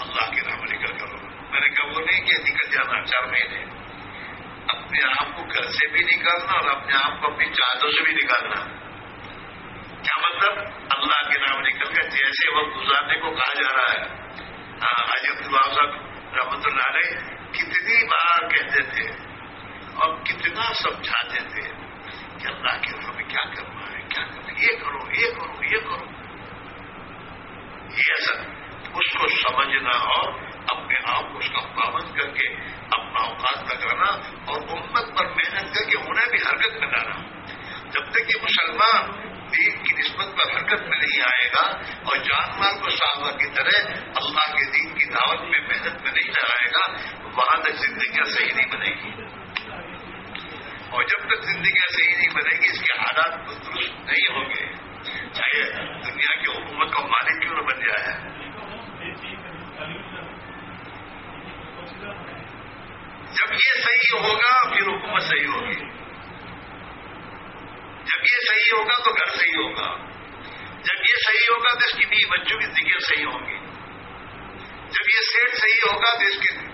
اللہ کے نام نکل کرو۔ میں نے کہا، وہ نہیں کہ نکل جانا، چار مہینے۔ اپنے آپ کو گھر سے بھی نکالنا اور اپنے آپ کو اپنی چادوں سے بھی نکالنا۔ کیا مطلب؟ اللہ کے نام نکل کر جیسے وقت گزارنے کو کہا جا رہا ہے۔ ہاں عبد اللہ صاحب رحمت اللہ علیہ کتنی بار کہتے تھے اور کتنا سمجھاتے تھے کہ اللہ کے نام میں کیا کرنا کیا کرنا یہ کرو یہ کرو یہ کرو۔ یہ ایسا اس کو سمجھنا اور اپنے آپ کو اس کا پابند کر کے اپنا اوقات لگانا اور امت پر محنت کر کے انہیں بھی حرکت میں لانا۔ جب تک کہ مسلمان دین کی نسبت پر حرکت میں نہیں آئے گا اور جان مال کو صحابہ کی طرح اللہ کے دین کی دعوت میں محنت میں نہیں لگائے گا، وہاں تک زندگیاں صحیح نہیں بنے گی۔ اور جب تک زندگی صحیح نہیں بنے گی اس کے حالات درست نہیں ہوں گے۔ چاہے دنیا کی حکومت کا مالک کیوں نہ بن جائے۔ جب یہ صحیح ہوگا، پھر حکومت صحیح ہوگی۔ جب یہ صحیح ہوگا تو گھر صحیح ہوگا۔ جب یہ صحیح ہوگا تو اس کی بیوی بچوں کی زندگی صحیح ہوں گی۔ جب یہ سیٹ صحیح ہوگا تو اس کے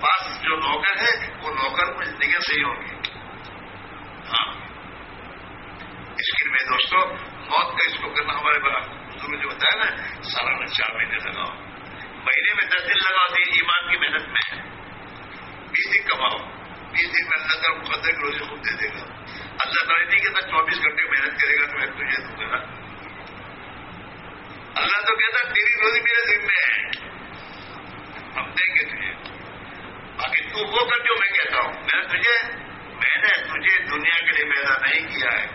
پاس جو نوکر ہے، وہ نوکر کو زندگی صحیح ہوگی ہاں اس کے دوستوں موت کا اس کو کرنا ہمارے بزرگ جو بتایا نا، سالانہ چار مہینے لگاؤ۔ مہینے میں دس دن لگاؤ دی ایمان کی محنت میں بیس دن کماؤ۔ بیس دن میں اللہ تعالیٰ مقدر کی روزی خود دے دے گا۔ اللہ تعالیٰ نہیں کہتا چوبیس گھنٹے محنت کرے گا تو میں تجھے دوں گا اللہ تو کہتا تیری روزی میرے دن میں ہے۔ ہم دیں گے تجھے۔ باقی تو وہ کر جو میں کہتا ہوں۔ میں تجھے میں نے تجھے دنیا کے لیے پیدا نہیں کیا ہے۔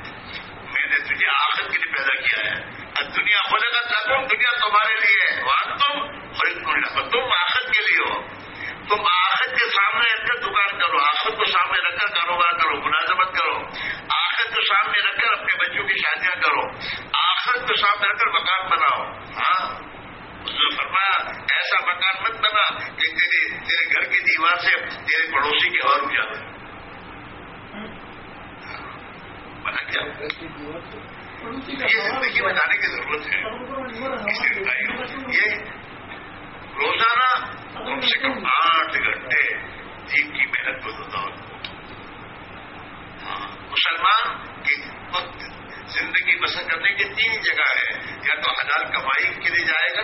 میں نے تجھے آخر کے لیے پیدا کیا ہے۔ اور دنیا بولے گا تم دنیا تمہارے لیے ہے وہاں تم تم آخر کے لیے ہو۔ تم آخر کے سامنے رکھ کر دکان کرو آخر کو سامنے رکھ کر کاروبار کرو، ملازمت کرو۔ آخر کو سامنے رکھ کر اپنے بچوں کی شادیاں کرو۔ آخر کو سامنے رکھ کر مکان بناؤ۔ ہاں؟ فرمایا، ایسا مکان مت بنا کہ تیرے تیرے گھر کی دیوار سے تیرے پڑوسی کی اور اجاگر یہ زندگی بنانے کی ضرورت ہے۔ یہ روزانہ کم سے کم آٹھ گھنٹے دین کی محنت کو ہاں مسلمان کی وقت زندگی بسر کرنے کی تین جگہ ہے یا تو حلال کمائی کے لیے جائے گا،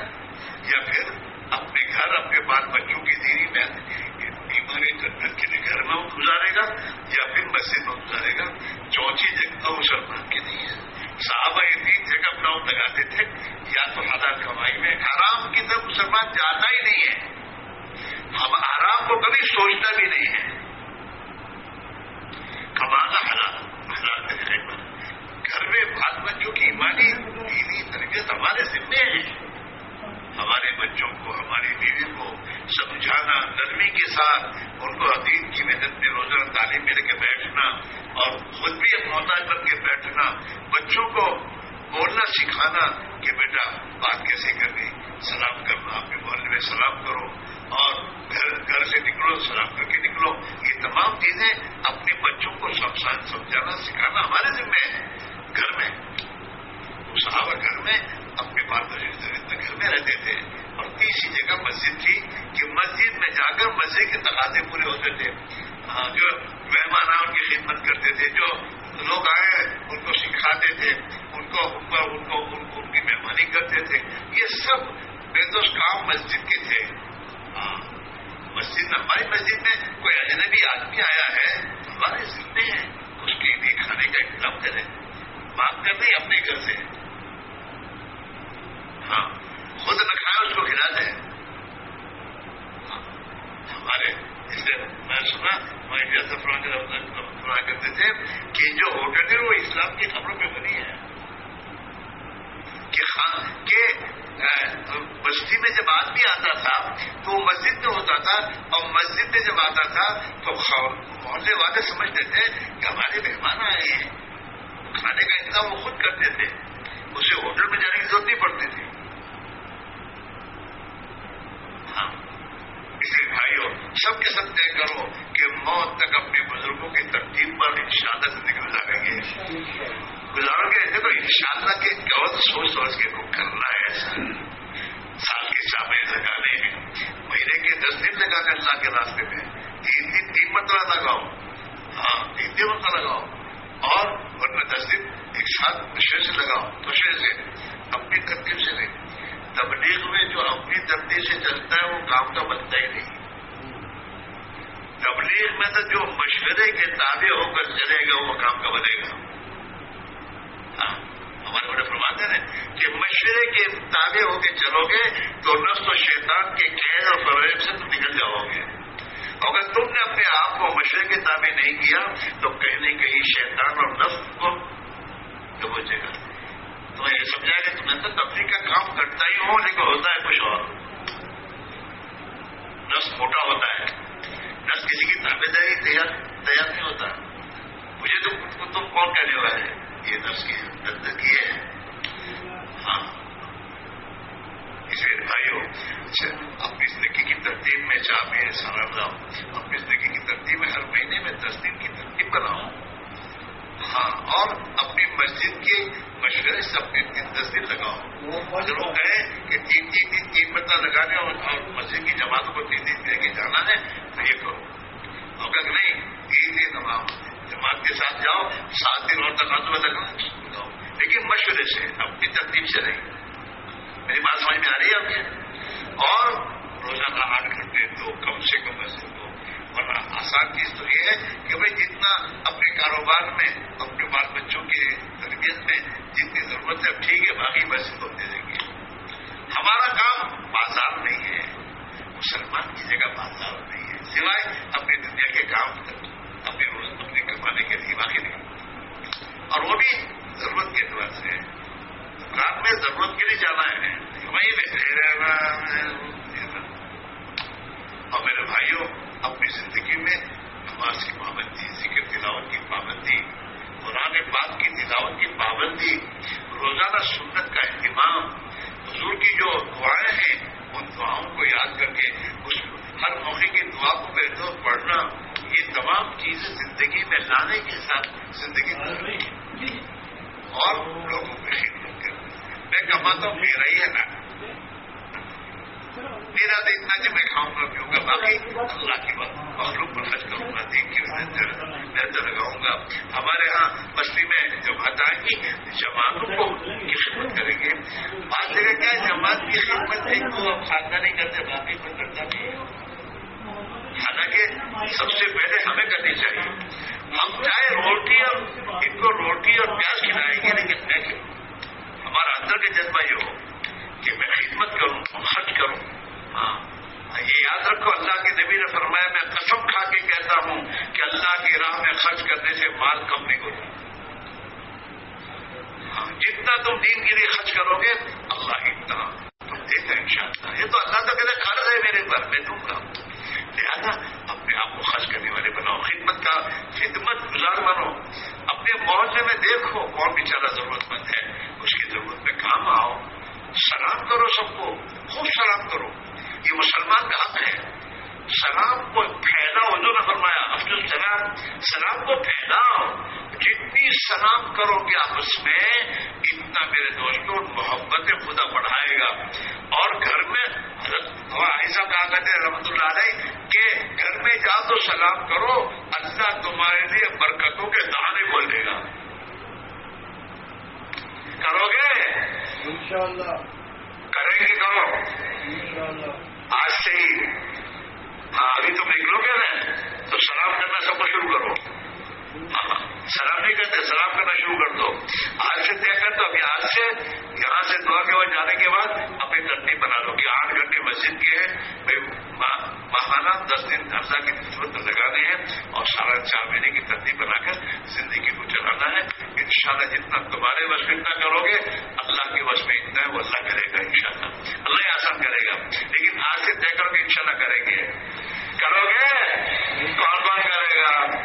یا پھر اپنے گھر، اپنے بال بچوں کی دیری میں ایمانی تربیت کے لیے گھر میں گزارے گا یا پھر مسجد میں گزارے گا؟ چوتھی جگہ مسلمان کی نہیں ہے۔ صحابہ یہ تین جگہ اپنا لگاتے تھے، یا تو حلال کمائی میں حرام کی طرف مسلمان جاتا ہی نہیں ہے۔ ہم آرام کو کبھی سوچتا بھی نہیں ہے۔ کمانا حلال حلال طریقے گھر میں بات بچوں کی ایمانی دینی تربیت ہمارے ذمے ہے۔ ہمارے بچوں کو، ہماری بیوی کو سمجھانا، نرمی کے ساتھ ان کو عدید کی محنت میں روزانہ تعلیم مل کے بیٹھنا اور خود بھی ایک محتاج بن کے بیٹھنا، بچوں کو بولنا سکھانا کہ بیٹا بات کیسے کرنی سلام کرنا اپنے محلے میں سلام کرو اور گھر گھر سے نکلو، سلام کر کے نکلو۔ یہ تمام چیزیں اپنے بچوں کو سمجھانا، سکھانا ہمارے ذمہ ہے۔ گھر میں صحابہ گھر میں اپنے بال گھر میں رہتے تھے۔ اور تیسری جگہ مسجد تھی کہ مسجد میں جا کر مسجد کے تقاضے پورے ہوتے تھے۔ جو مہمان ان کی خدمت کرتے تھے، جو لوگ آئے ان کو سکھاتے تھے، ان کو ان کو ان کی مہمانی کرتے تھے۔ یہ سب بے دوش کام مسجد کے تھے۔ مسجد میں ہماری مسجد میں کوئی اجنبی آدمی آیا ہے، ہمارے ذمے ہیں، اس کے لیے کھانے کا انتظام کریں۔ بات کرتے ہیں اپنے گھر سے۔ ہاں خود نہ کھائے اس کو کھلا دیں ہاں، ہمارے میں سنا میں سنا کرتے تھے کہ جو ہوٹل ہے وہ اسلام کی خبروں پہ بنی ہے۔ کہ بستی میں جب آدمی آتا تھا تو وہ مسجد میں ہوتا تھا اور مسجد میں جب آتا تھا تو محلے والے سمجھتے تھے کہ ہمارے مہمان آئے ہیں۔ کھانے کا انتظام وہ خود کرتے تھے۔ اسے ہوٹل میں جانے کی ضرورت نہیں پڑتی تھی۔ ہاں اس لیے بھائیوں سب کے سب طے کرو کہ موت تک اپنے بزرگوں کی ترتیب پر انشاءاللہ سے نکل گے گزارو گے، دیکھو انشاءاللہ کے بہت سوچ سوچ کے کو کرنا ہے۔ ایسا سال کے چاپے لگانے ہیں مہینے کے دس دن لگا کر اللہ کے راستے میں۔ تین دن، تین مرتبہ لگاؤ۔ ہاں تین دن مرتبہ لگاؤ۔ اور ورنہ دس دن ایک ساتھ نشے سے لگاؤ نشے سے، اپنی ترتیب سے نہیں۔ تبلیغ میں جو اپنی ترتیب سے چلتا ہے، وہ کام تو بنتا ہی نہیں۔ تبلیغ میں تو جو مشورے کے تابع ہو کر چلے گا، وہ کام کا بنے گا۔ ہاں ہمارے بڑے فرماتے ہیں کہ مشورے کے تابع ہو کے چلو گے تو نفس و شیطان کے قید اور فروغ سے تم نکل جاؤ گے۔ اگر تم نے اپنے آپ کو مشرق کے تابع نہیں کیا، تو کہیں نہ کہیں شیطان اور نفس کو پہنچے گا۔ یہ سمجھا کہ تمہیں تو تفریح کا کام کرتا ہی ہوں، لیکن ہوتا ہے کچھ اور۔ نفس موٹا ہوتا ہے۔ نفس کسی کی تابے داری تیار تیار نہیں ہوتا۔ مجھے تو کو تم کون کہنے والا ہے؟ یہ نفس کی ہے۔ ہاں۔ اس لیے بھائیوں اچھا، اپنی زندگی کی ترتیب میں چاہ میں سارا بناؤ اپنی زندگی کی ترتیب میں ہر مہینے میں دس دن کی ترتیب بناؤ ہاں، اور اپنی مسجد کے مشورے سے اپنے دن دس دن لگاؤ۔ جو لوگ کہیں کہ تین تین دن تین پتہ لگانے اور مسجد کی جماعتوں کو تین دن دے کے جانا ہے، تو یہ کرو۔ اگر نہیں، تین دن لگاؤ جماعت کے ساتھ جاؤ، سات دن اور تقاضوں میں لگاؤ لیکن مشورے سے، اپنی ترتیب سے نہیں۔ میری بات سمجھ میں آ رہی ہے آپ کے اور روزانہ آٹھ گھنٹے دو کم سے کم ایسے دو ورنہ آسان چیز تو یہ ہے کہ بھائی جتنا اپنے کاروبار میں، اپنے بال بچوں کی تربیت میں جتنی ضرورت ہے ٹھیک ہے، باقی پیسے تو دے دیں گے۔ ہمارا کام بازار نہیں ہے۔ مسلمان کی جگہ بازار نہیں ہے۔ سوائے اپنی دنیا کے کام اپنے روز اپنے کمانے کے لیے باقی نہیں۔ اور وہ بھی ضرورت کے اعتبار سے۔ رات میں ضرورت کے لیے جانا ہے۔ وہیں رہنا اور میرے بھائیوں اپنی زندگی میں نماز کی پابندی ذکر تلاوت کی پابندی قرآن پاک کی تلاوت کی پابندی روزانہ سنت کا اہتمام حضور کی جو دعائیں ہیں ان دعاؤں کو یاد کر کے اس ہر موقع کی دعا کو بہتر پڑھنا یہ تمام چیزیں زندگی میں لانے کے ساتھ زندگی ہیں اور لوگوں کی خدمت میں کماتا ہوں میرا ہی ہے نا۔ میرا تو اتنا میں کھاؤں گا، پیوں گا، باقی اللہ کی بات مخلوق پر خرچ کروں گا، دین کی نظر لگاؤں گا۔ ہمارے ہاں بستی میں جماعت آئیں گی جماعتوں کو کی خدمت کریں گے۔ بات جگہ کیا جماعت کی خدمت ایک تو اب خاندہ نہیں کرتے، باقی کوئی کرتا نہیں حالانکہ سب سے پہلے ہمیں کرنی چاہیے۔ ہم چاہے روٹی اور ان کو روٹی اور پیاز کھلائیں گے، لیکن ہمارا اندر کا جذبہ یہ ہو۔ کہ میں خدمت کروں خرچ کروں۔ ہاں۔ یہ یاد رکھو اللہ کے نبی نے فرمایا، میں قسم کھا کے کہتا ہوں کہ اللہ کی راہ میں خرچ کرنے سے مال کم نہیں ہوتا۔ ہاں، جتنا تم دین کے لیے خرچ کرو گے، اللہ اتنا تم دیتے ان شاء اللہ یہ تو اللہ تو کہتے قرض ہے میرے پر میں دوں گا۔ لہٰذا اپنے آپ کو خرچ کرنے والے بناؤ، خدمت کا خدمت گزار بنو اپنے محلے میں دیکھو کون بیچارہ ضرورت مند ہے۔ اس کی ضرورت میں کام آؤ۔ سلام کرو سب کو، خوب سلام کرو۔ یہ مسلمان کا حق ہے۔ سلام کو پھیلاؤ جو نے فرمایا افضل سلام سلام کو پھیلاؤ۔ جتنی سلام کرو گے آپس میں، اتنا میرے دوستوں، محبت خدا بڑھائے گا۔ اور گھر میں ایسا کہا کرتے رحمت اللہ علیہ، کہ گھر میں جاؤ تو سلام کرو، اللہ تمہارے لیے برکتوں کے دہانے کھول دے گا۔ کرو گے؟ کریں گے کرو آج سے ہی۔ ہاں ابھی تم نکلو گے نا؟ تو سلام کرنا سب کو شروع کرو۔ سلام نہیں کرتے سلام کرنا شروع کر دو۔ آج سے طے کر دو، ابھی آج سے۔ یہاں سے دعا کے بعد جانے کے بعد اپنی ترتیب بنا لو کہ آٹھ گھنٹے مسجد کے ہیں ماہانہ دس دن درجہ کی خدمت لگانے ہیں اور سارا چار مہینے کی ترتیب بنا کر زندگی کو چلانا ہے۔ ان شاء اللہ جتنا تمہارے وش میں اتنا کرو گے، اللہ کے وش میں اتنا ہے، وہ اللہ کرے گا ان شاء اللہ اللہ آسان کرے گا۔ لیکن آج سے طے کرو گے ان شاء اللہ کریں گے۔ کرو گے؟ کون کون کرے گا؟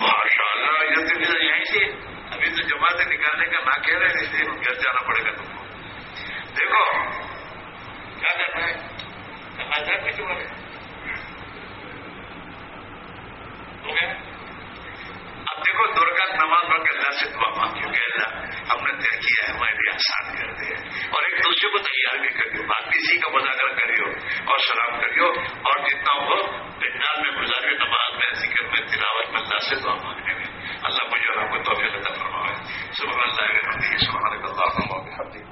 ماشاء اللہ یہیں سے ابھی تو جماعتیں نکالنے کا نہ کہہ رہے ہیں، اس لیے گھر جانا پڑے گا تم کو۔ دیکھو، کیا کرنا ہے آزاد بھی چڑھا ہے دیکھو دو نماز پڑھ کے اللہ سے دعا مانگی کہ اللہ ہم نے طے کیا ہے، ہمارے لیے آسان کر دیا اور ایک دوسرے کو تیار بھی کریو بات کسی کا مذاکرہ کریو اور سلام کریو اور جتنا ہو بنگال میں گزاری نماز میں، ذکر میں، تلاوت میں اللہ سے دعا مانگنے میں۔ اللہ مجھے اور آپ کو توفیق عطا فرمائے سبحان اللہ سبحان اللہ